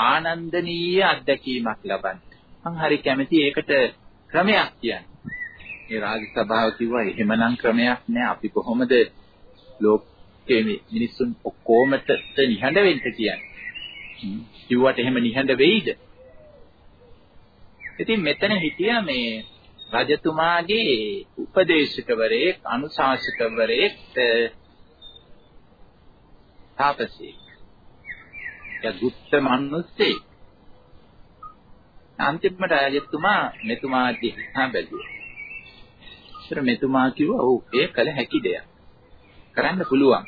ආනන්දනීය අත්දැකීමක් ලබන්න. මං හරි කැමති ඒකට ක්‍රමයක් කියන්න. මේ රාජ සභාව කිව්වා එහෙමනම් ක්‍රමයක් නෑ අපි කොහොමද ලෝකයේ මිනිස්සුන් ඔක්කොමට නිහඬ වෙන්න කියන්නේ. කිව්වට එහෙම නිහඬ වෙයිද? ඉතින් මෙතන හිටියා මේ රජතුමාගේ උපදේශකවරයෙක් අනුශාසකවරයෙක් තාපසෙක්. ඒ ගුප්ත මිනිස්සෙක්. අන්තිමට රජතුමා මෙතුමා දිහා බැලුවා. ඒතර මෙතුමා කිව්වා ඔව් ඒ කළ හැකි දෙයක්. කරන්න පුළුවන්.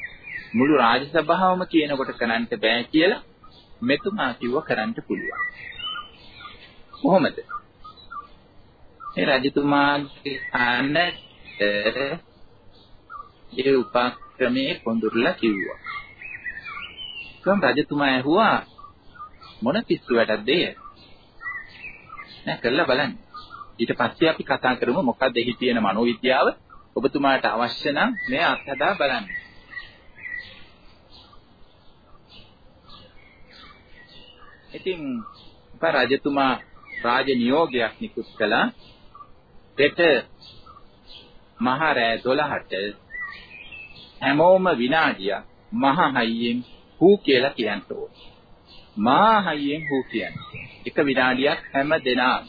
මුළු රාජසභාවම කියනකොට කරන්න බෑ කියලා මෙතුමා කිව්ව කරන්න පුළුවන්. කොහොමද? ඒ රජතුමාගේ අනට ඒ උපක්‍රමයේ කොඳුරලා කිව්වා. කොහොම රජතුමා ඇහුවා මොන පිස්සු වැඩක්ද ඒ? නෑ කරලා බලන්න. ඊට පස්සේ අපි කතා කරමු මොකක්ද එහි තියෙන මනෝවිද්‍යාව ඔබතුමාට අවශ්‍ය නම් මේ අත්හදා බලන්න. ඉතින් රජතුමා රාජ නියෝගයක් නිකුත් කළා. පෙට මහ රෑ 12ට හැමෝම විනාඩියක් මහ හයියෙන් හූ කියලා කියන්න ඕනේ. මා හයියෙන් හූ කියන්නේ. එක විනාඩියක් හැම දෙනාම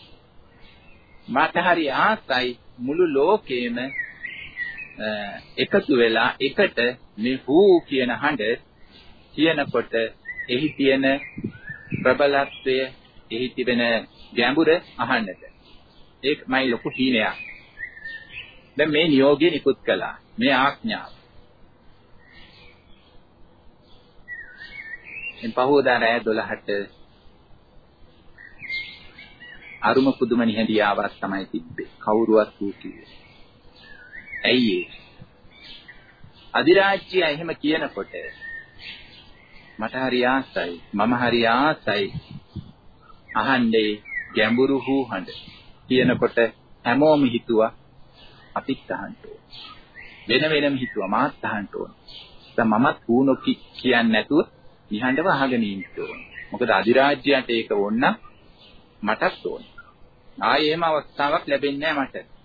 මට හරි ආසයි මුළු ලෝකෙම එකතු වෙලා එකට මේ හූ කියන හඬ කියනකොට එහි තියෙන ප්‍රබලත්වය එහි තිබෙන ගැඹුර අහන්නට ඒකමයි ලොකු හීනයක් දැන් මේ නියෝගය නිකුත් කළා. මේ ආඥාව. එන් පහෝදා රෑ 12ට අරුම පුදුම නිහඬියාවක් තමයි තිබ්බේ. කවුරුවත් ඌ කිව්වේ. ඇයි ඒ? අධිරාජ්‍යය එහෙම කියනකොට මට හරි ආසයි මම හරි ආසයි අහන්නේ ගැඹුරු හූ හඬ. කියනකොට හැමෝම හිතුවා අපිත් අහන්න ඕන. වෙන වෙනම හිතුවා මාත් අහන්න ඕන. දැන් මමත් හූ නොකි කියන්නේ නැතුව නිහඬව අහගෙන ඉන්න ඕන. මොකද අධිරාජ්‍යයට ඒක වොන්න මටත් ඕන. ආයේ එහෙම අවස්ථාවක් ලැබෙන්නේ නැහැ මට.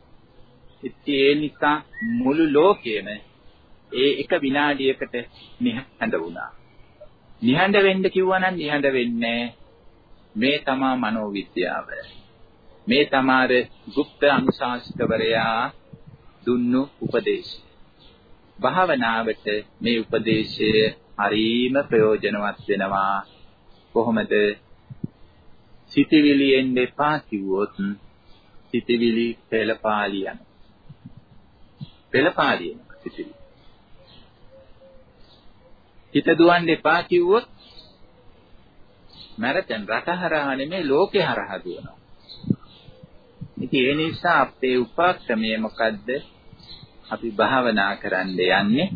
ඉතින් ඒ නිසා මුළු ලෝකෙම ඒ එක විනාඩියකට නිහඬ වුණා. නිහඬ වෙන්න කිව්වනම් නිහඬ වෙන්නේ මේ තමා මනෝවිද්‍යාව. මේ තමාර গুপ্ত අනුශාසිතවරයා දුන්නු උපදේශය. භාවනාවට මේ උපදේශය හරීම ප්‍රයෝජනවත් වෙනවා. කොහොමද? සිතවිලි එන්න එපා කිව්වොත් සිතවිලි පෙළපාලියන. පෙළපාලියන සිතවිලි. හිත දුවන්න එපා කිව්වොත් මැරතන් රටහරහා නෙමෙයි ලෝකේ හරහා දුවනවා. ඉතින් ඒ නිසා අපේ උපක්‍රමය මොකද්ද? අපි භාවනා කරන්න යන්නේ.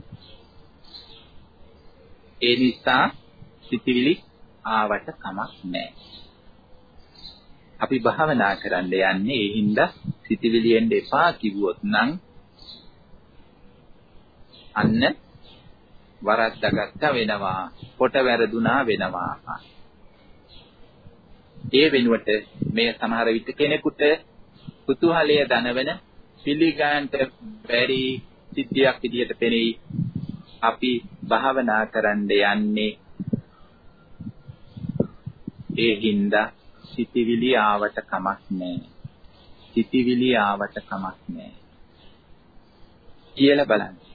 ඒ නිසා සිතිවිලි ආවට කමක් නැහැ. අපි භාවනා කරන්න යන්නේ ඒ හින්දා සිතිවිලි එන්න එපා කිව්වොත් නම් අන්න වරද්දාගත්ත වෙනවා කොට වැරදුනා වෙනවා. ඒ වෙනුවට මේ සමහර විට කෙනෙකුට කුතුහලය දනවන පිළිගන්නට බැරි සිද්ධියක් විදිහට පෙනෙයි. අපි භාවනා කරන්න යන්නේ. ඒ හින්දා සිතිවිලි ආවට කමක් නැහැ. සිතිවිලි ආවට කමක් නැහැ. කියලා බලන්න.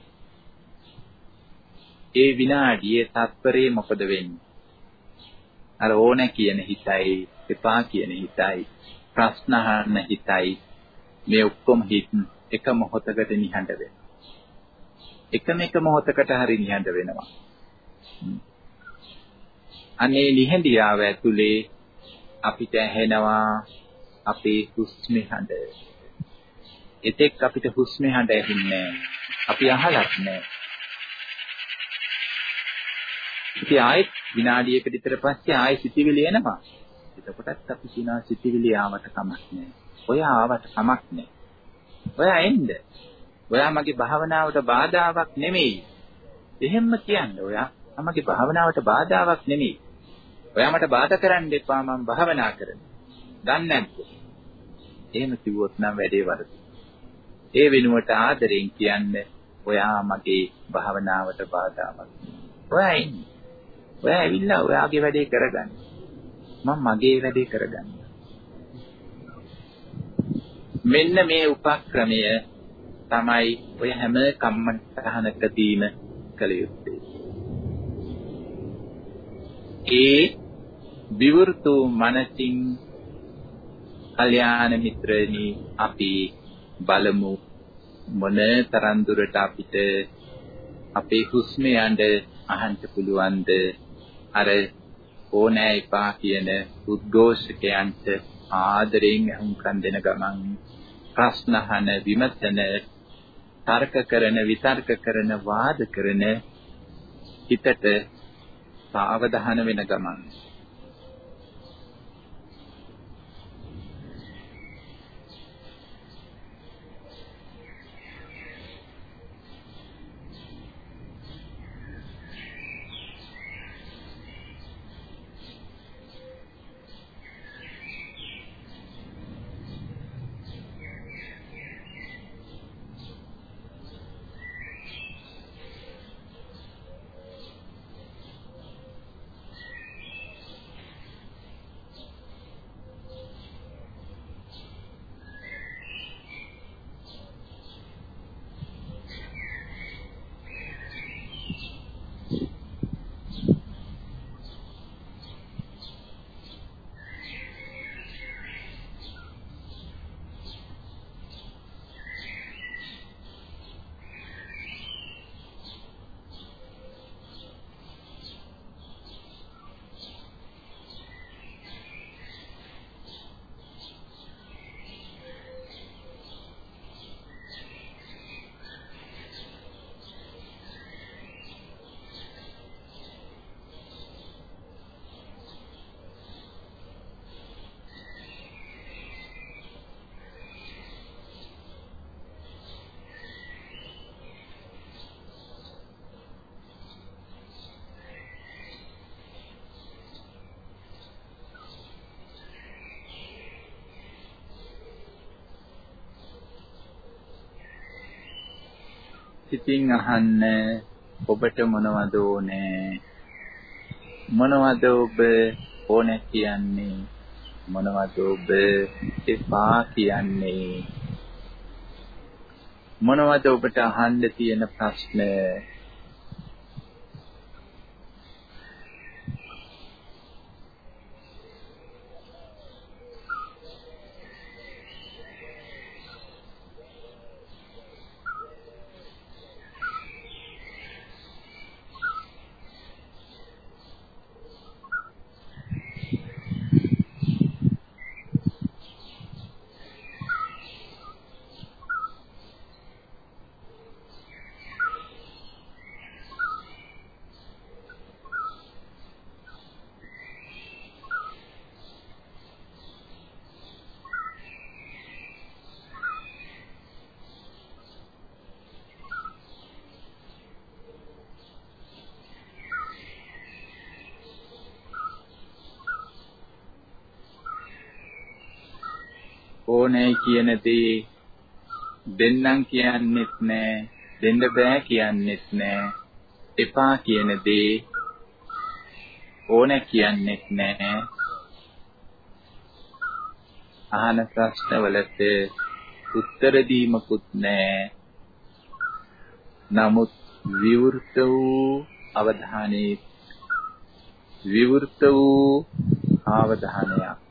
ඒ විනාඩියේ තත්පරේ මොකද වෙන්නේ? අර ඕන කියන හිතයි, එපා කියන හිතයි, ප්‍රශ්න අහන්න හිතයි මේ ඔක්කොම හිත එක මොහොතකට නිහඬ වෙනවා. එකම එක මොහොතකට හරි නිහඬ වෙනවා. අනේ නිහඬියාව ඇතුලේ අපිට ඇහෙනවා අපේ හුස්ම හඬ. එතෙක් අපිට හුස්ම හඬ ඇහෙන්නේ අපි අහලත් නැහැ. ඉතින් ආයෙත් විනාඩියකට විතර පස්සේ ආයෙ සිතිවිලි එනවා. එතකොටත් අපි කියනවා සිතිවිලි ආවට කමක් නැහැ. ඔය ආවට කමක් නැහැ. ඔයා එන්න. ඔයා මගේ භාවනාවට බාධාවක් නෙමෙයි. එහෙම්ම කියන්න ඔයා මගේ භාවනාවට බාධාවක් නෙමෙයි. ඔයා මට බාධා කරන්න එපා මම භාවනා කරනවා. දන්නේ නැද්ද? එහෙම කිව්වොත් නම් වැඩේ වරදයි. ඒ වෙනුවට ආදරෙන් කියන්නේ ඔයා මගේ භාවනාවට බාධාවක්. ඔයා ඉන්නේ. ඔයා ඇවිල්ලා ඔයාගේ වැඩේ කරගන්න. මම මගේ වැඩේ කරගන්න. මෙන්න මේ උපක්‍රමය තමයි ඔය හැම කම්මන්තහනකදීම කළ යුත්තේ. ඒ විවෘතු මනසින් කල්යාණ මිත්‍රනි අපි බලමු මොන තරම් දුරට අපිට අපේ හුස්ම යන්න අහන්න පුළුවන්ද අර ඕනෑ එපා කියන උද්ඝෝෂකයන්ට ආදරෙන් අහුම්කම් දෙන ගමන් ප්‍රශ්න අහන විමසන තර්ක කරන විතර්ක කරන වාද කරන හිතට සාවධාන වෙන ගමන් සිතින් අහන්න ඔබට මොනවද ඕනේ? මොනවද ඔබ ඕනේ කියන්නේ? මොනවද ඔබ එපා කියන්නේ? මොනවද ඔබට අහන්න තියෙන ප්‍රශ්න? ඕනේ කියන දේ දෙන්නම් කියන්නෙත් නෑ දෙන්න බෑ කියන්නෙත් නෑ එපා කියන දේ ඕනේ කියන්නෙත් නෑ. අහන ප්‍රශ්නවලට උත්තර දීමකුත් නෑ. නමුත් විවෘත වූ අවධානයේ විවෘත වූ අවධානයක්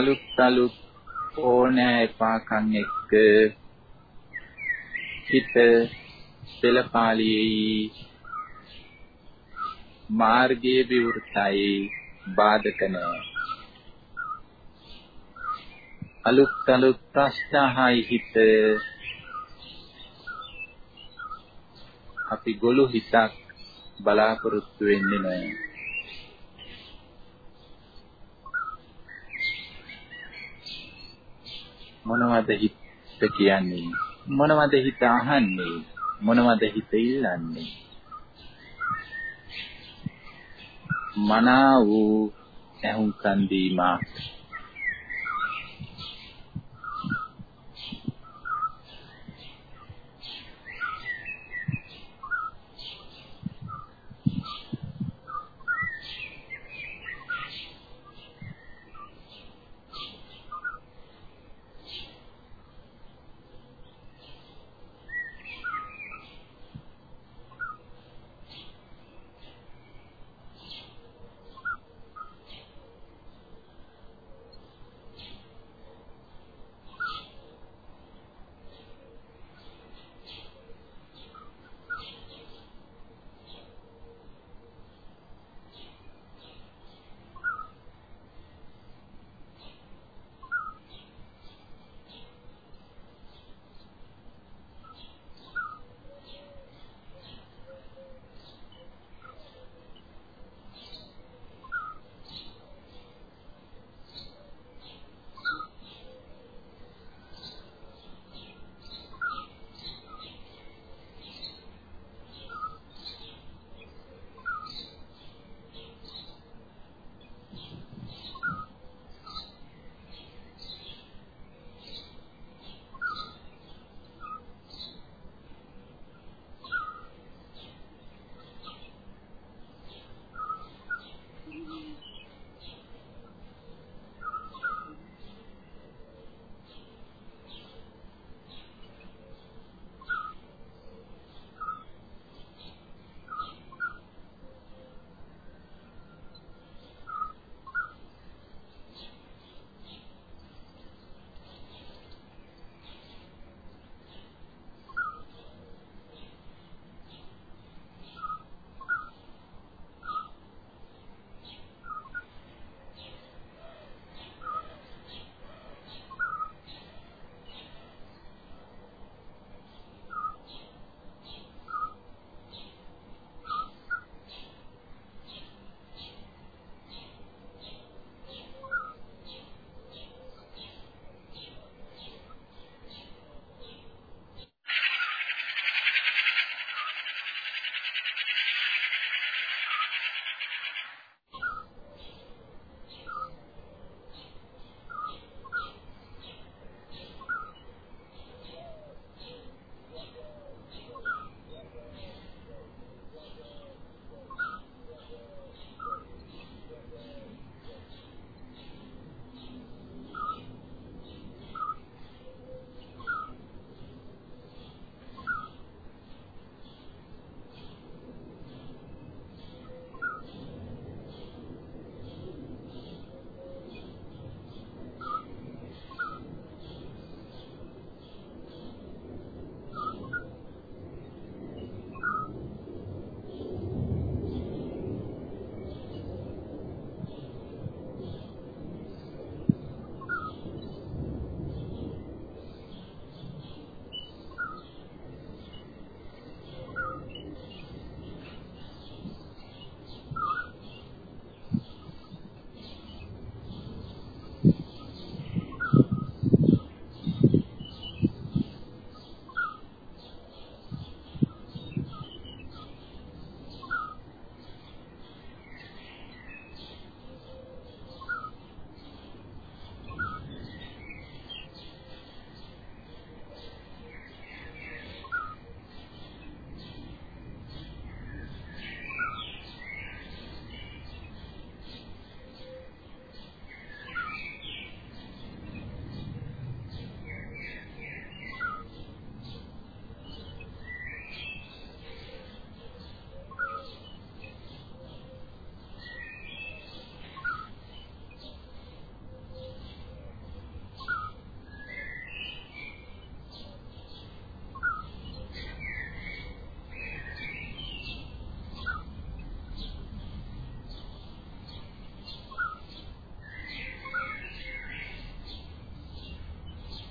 අලුත් අලුත් ඕනෑ එපාකම් එක්ක හිත පෙළපාලියේ මාර්ගයේ විවෘතයි බාධක නැහැ අලුත් අලුත් ප්‍රශ්නහයි හිත අපි ගොළු හිතක් බලාපොරොත්තු වෙන්නේ නැහැ. මොනවද හිත කියන්නේ? මොනවද හිත අහන්නේ? මොනවද හිත ඉල්ලන්නේ? මනා වූ ඇහුම්කන් දීමක්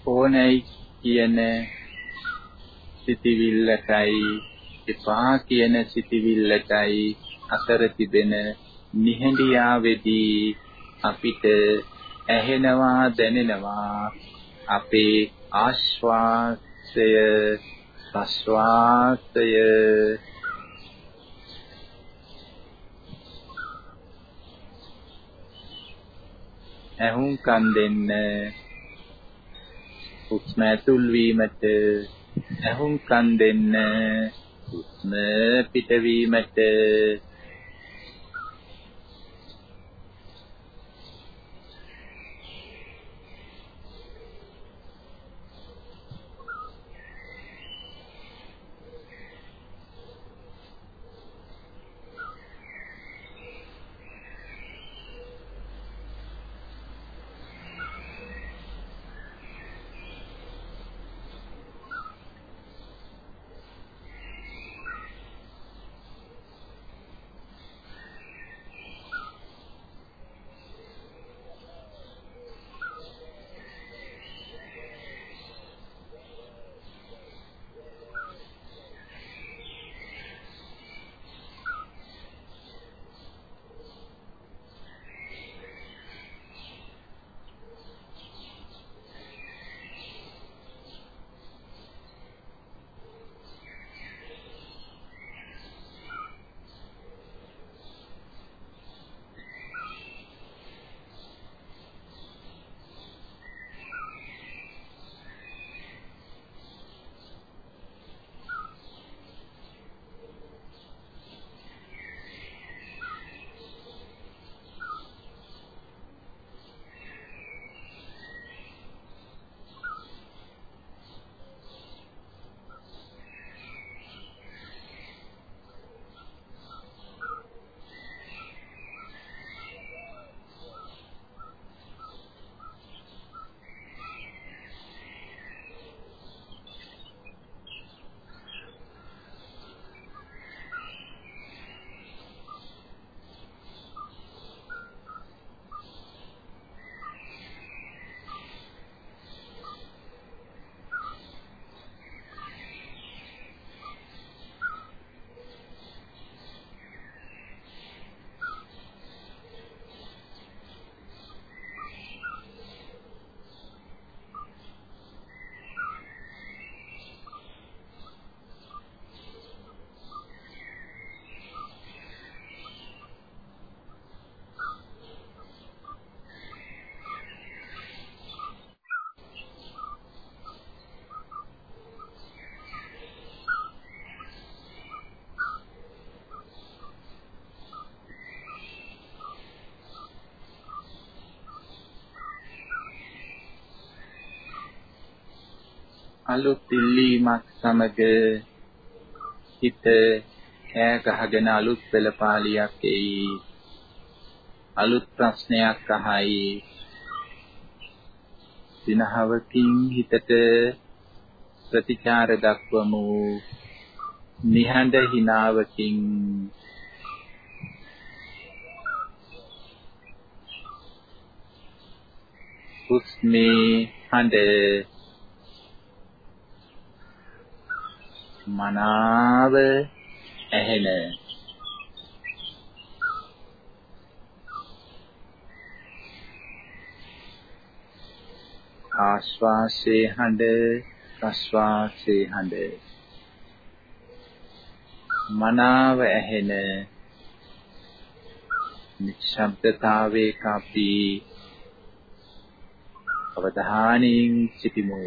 ඕනෑයි කියන සිතිවිල්ලකයි එපා කියන සිටිවිල්ලටයි අතර තිබෙන නිහඬියාවේදී අපිට ඇහෙනවා දැනෙනවා අපේ ආශ්වාසය ප්‍රශ්වාසය. ඇහුම්කන් දෙන්න හුස්ම ඇතුල් වීමට ඇහුම්කන් දෙන්න හුස්ම පිටවීමට අලුත් ඉල්ලීමක් සමග හිත කෑ ගහගෙන අලුත් පෙළපාලියක් එයි. අලුත් ප්‍රශ්නයක් අහයි. දිනහවකින් හිතට ප්‍රතිචාර දක්වමු. නිහඬ හිනාවකින්. හුස්මේ හඬ. මනාව ඇහෙන. ආශ්වාසයේ හඬ ප්‍රශ්වාසයේ හඬ. මනාව ඇහෙන. නිශ්ශබ්දතාවයක අපි අවධානයෙන් සිටිමු.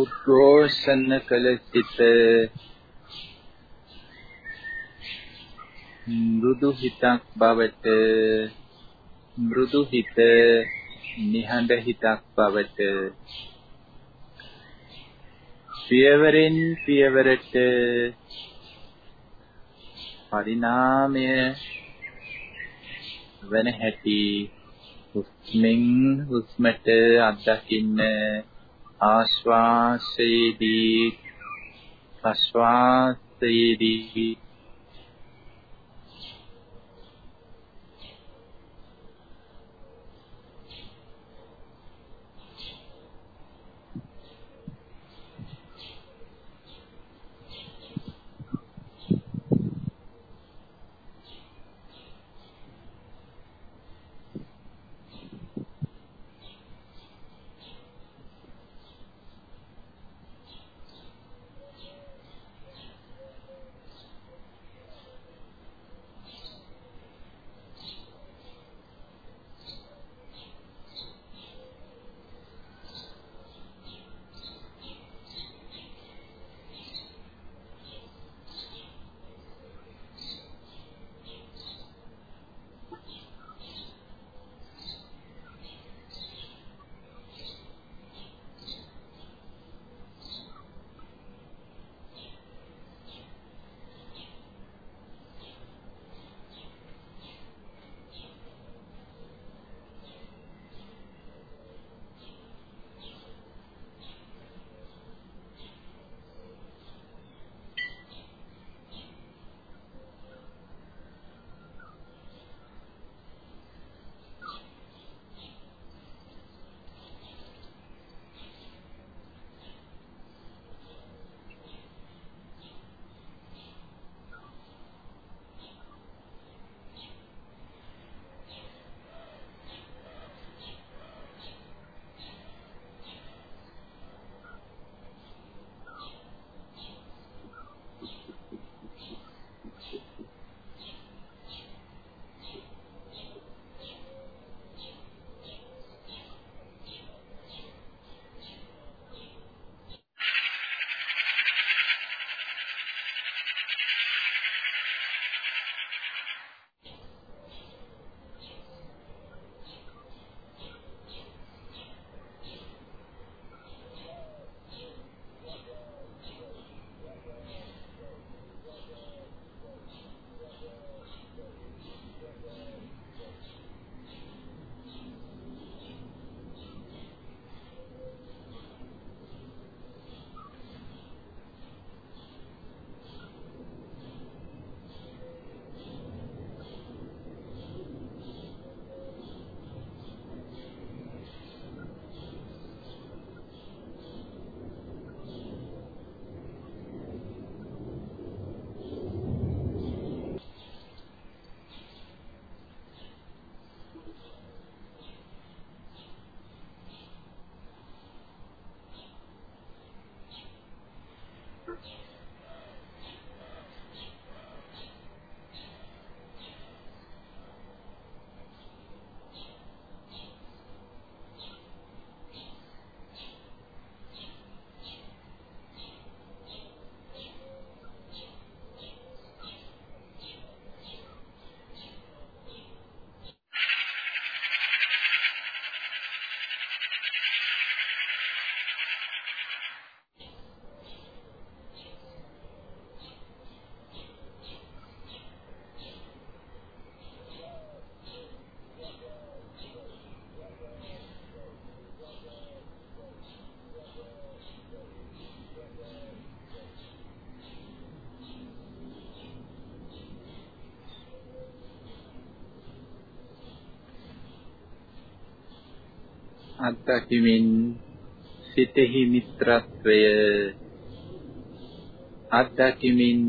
උද්ඝෝෂණ කළ සිත මෘදු හිතක් බවට මෘදු හිත නිහඬ හිතක් බවට. පියවරෙන් පියවරට පරිණාමය වන හැටි හුස්මෙන් හුස්මට අත්දකින්න ආශ්වාසයේදී ප්‍රශ්වාසයේදී අත්දැකීමින් සිතෙහි මිත්‍රත්වය අත්දැකීමින්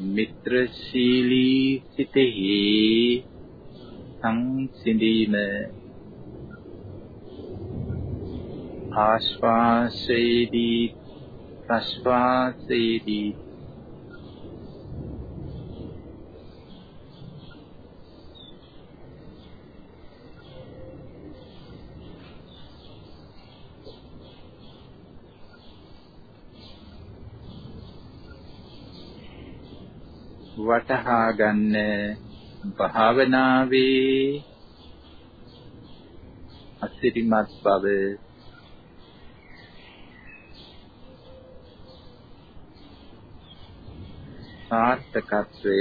මිත්‍රශීලී සිතෙහි සංසිඳීම ආශ්වාසයේදී ප්‍රශ්වාසයේදී ගන්න භාවනාවේ අසිරිමත් බව. සාර්ථකත්වය.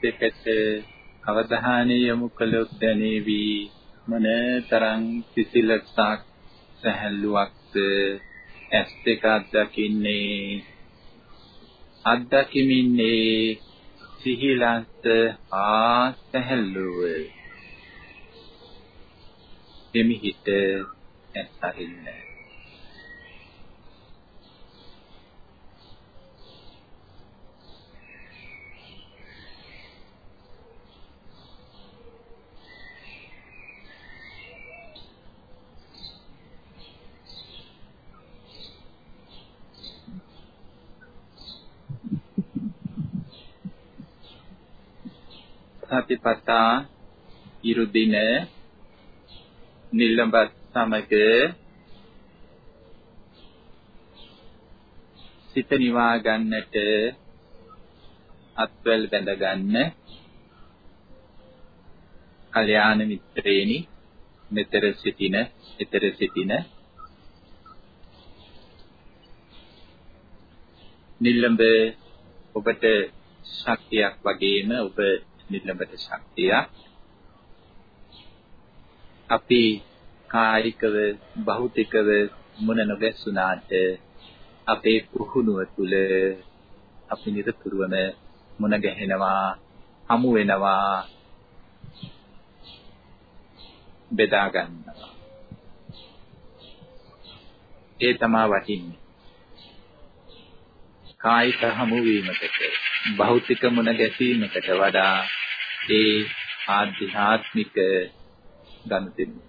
දෙකට අවධානය යොමු කළොත් දැනේවි. මනතරං සිසිලසක් සැහැල්ලුවක්ද? ඇස් දෙක අත්දකින්නේ අත්දකිමින්නේ සිහිලන්ත ආ සැහැල්ලුව. එමිහිට ඇස් අරින්නේ සතිපතා ඉරුදින නිල්ලඹත් සමග සිත නිවා ගන්නට අත්වැල් බැඳ ගන්න කල්‍යාණ මිත්‍රේනි මෙතර සිටින ඊතර සිටින නිල්ලඹ ඔබට ශක්තියක් වගේම ඔබ නිලඹට ශක්තිය. අපි කායිකව භෞතිකව මුණ නොගැසුනාට අපේ පුහුණුව තුළ අපි නිරතුරුවම මුණ ගැහෙනවා හමු වෙනවා බෙදා ගන්නවා. ඒ තමයි වටින්නේ. කායික හමු වීමකට භෞතික මුණ ගැසීමකට වඩා ඒ ආධ්‍යාත්මික ගනුදෙනු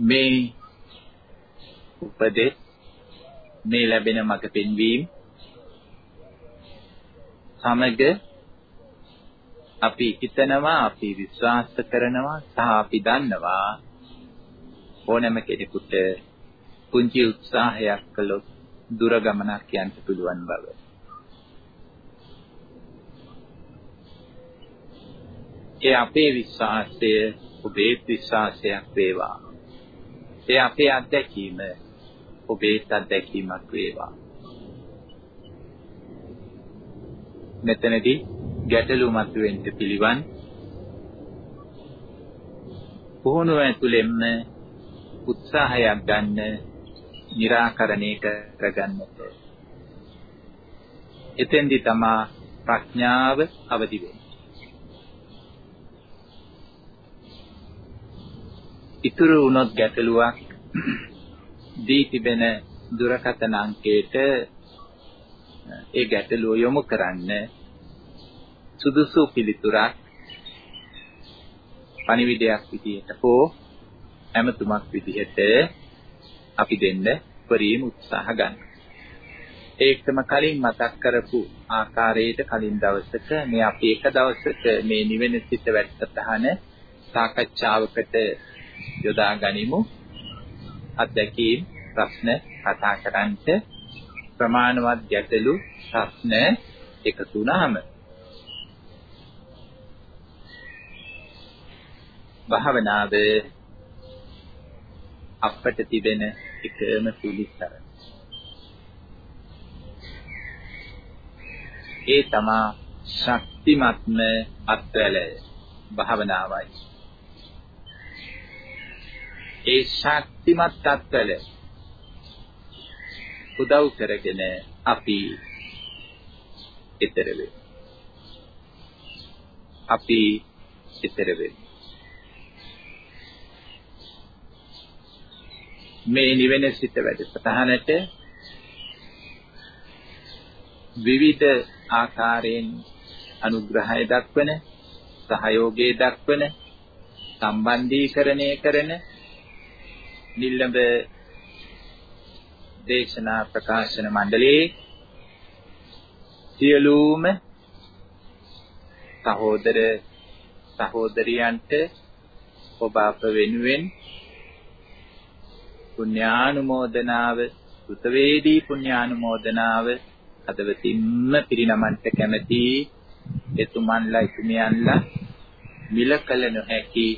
මේ උපදේ මේ ලැබෙන මඟ පෙන්වීම සමග අපි හිතනවා අපි විශ්වාස කරනවා සහ අපි දන්නවා ඕනෑම කෙනෙකුට පුංචි උත්සාහයක් කළොත් දුර ගමනක් යන්න පුළුවන් බව. ඒ අපේ විශ්වාසය ඔබේ විශ්වාසයක් වේවා. ඒ අපේ අත්දැකීම ඔබේ අත්දැකීමක් වේවා. මෙතනදී ගැටලු මතුවෙන්න පිළිවන් පුහුණුව ඇතුළෙන්ම උත්සාහයක් ගන්න निराකරණය කරගන්නට එතෙන්දි තමා ප්‍රඥාව අවදි වෙන්නේ ඉතුරු වුණොත් ගැටලුවක් දී තිබෙන දුරකථන අංකයට ඒ ගැටලුව යොමු කරන්න සුදුසු පිළිතුරක් පණිවිඩයක් විදිහට හෝ ඇමතුමක් විදිහට අපි දෙන්න පරිම උත්සාහ ගන්න. ඒකම කලින් මතක් කරපු ආකාරයට කලින් දවසක මේ අපි එක දවසක මේ නිවෙන සිත වැඩසටහන සාකච්ඡාවකට යොදා ගනිමු. අත්දැකීම් ප්‍රශ්න කතා කරන්ට ප්‍රමාණවත් ගැටලු ප්‍රශ්න එකතු වුණාම භාවනාව අපට තිබෙන එකම පිළිසර. ඒ තමා ශක්තිමත්ම අත්වැල භාවනාවයි. ඒ ශක්තිමත් අත්වැල උදව් කරගෙන අපි ඊතර වෙමු. අපි ඊතර වෙමු. මේ නිවෙන සිත වැඩසටහනට විවිධ ආකාරයෙන් අනුග්‍රහය දක්වන සහයෝගය දක්වන සම්බන්ධීකරණය කරන නිල්ලඹ දේශනා ප්‍රකාශන මණ්ඩලයේ සියලුම සහෝදර සහෝදරියන්ට ඔබ අප වෙනුවෙන් පුණ්‍යානුමෝදනාව සුතවේදී පුණ්‍යානුමෝදනාව අදවතින්ම පිරිනමන්ට කැමැති එතුමන්ලා එතුමියන්ලා මිල කළ නොහැකි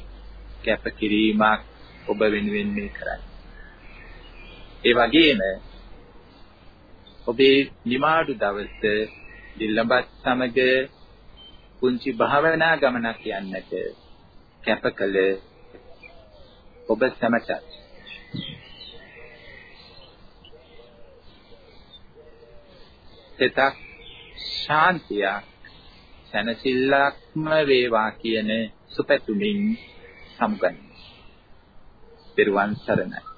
කැපකිරීමක් ඔබ වෙනුවෙන් මේ කරන්නේ. ඒ වගේම ඔබේ නිමාඩු දවස දිල්ලඹත් සමග පුංචි භාවනා ගමනක් යන්නට කැපකල ඔබ සැමටත් සිතක් ශාන්තියක් සැනසෙල්ලක්ම වේවා කියන සුපැතුමින් සමුගන්න. පෙරවන් සරණයි.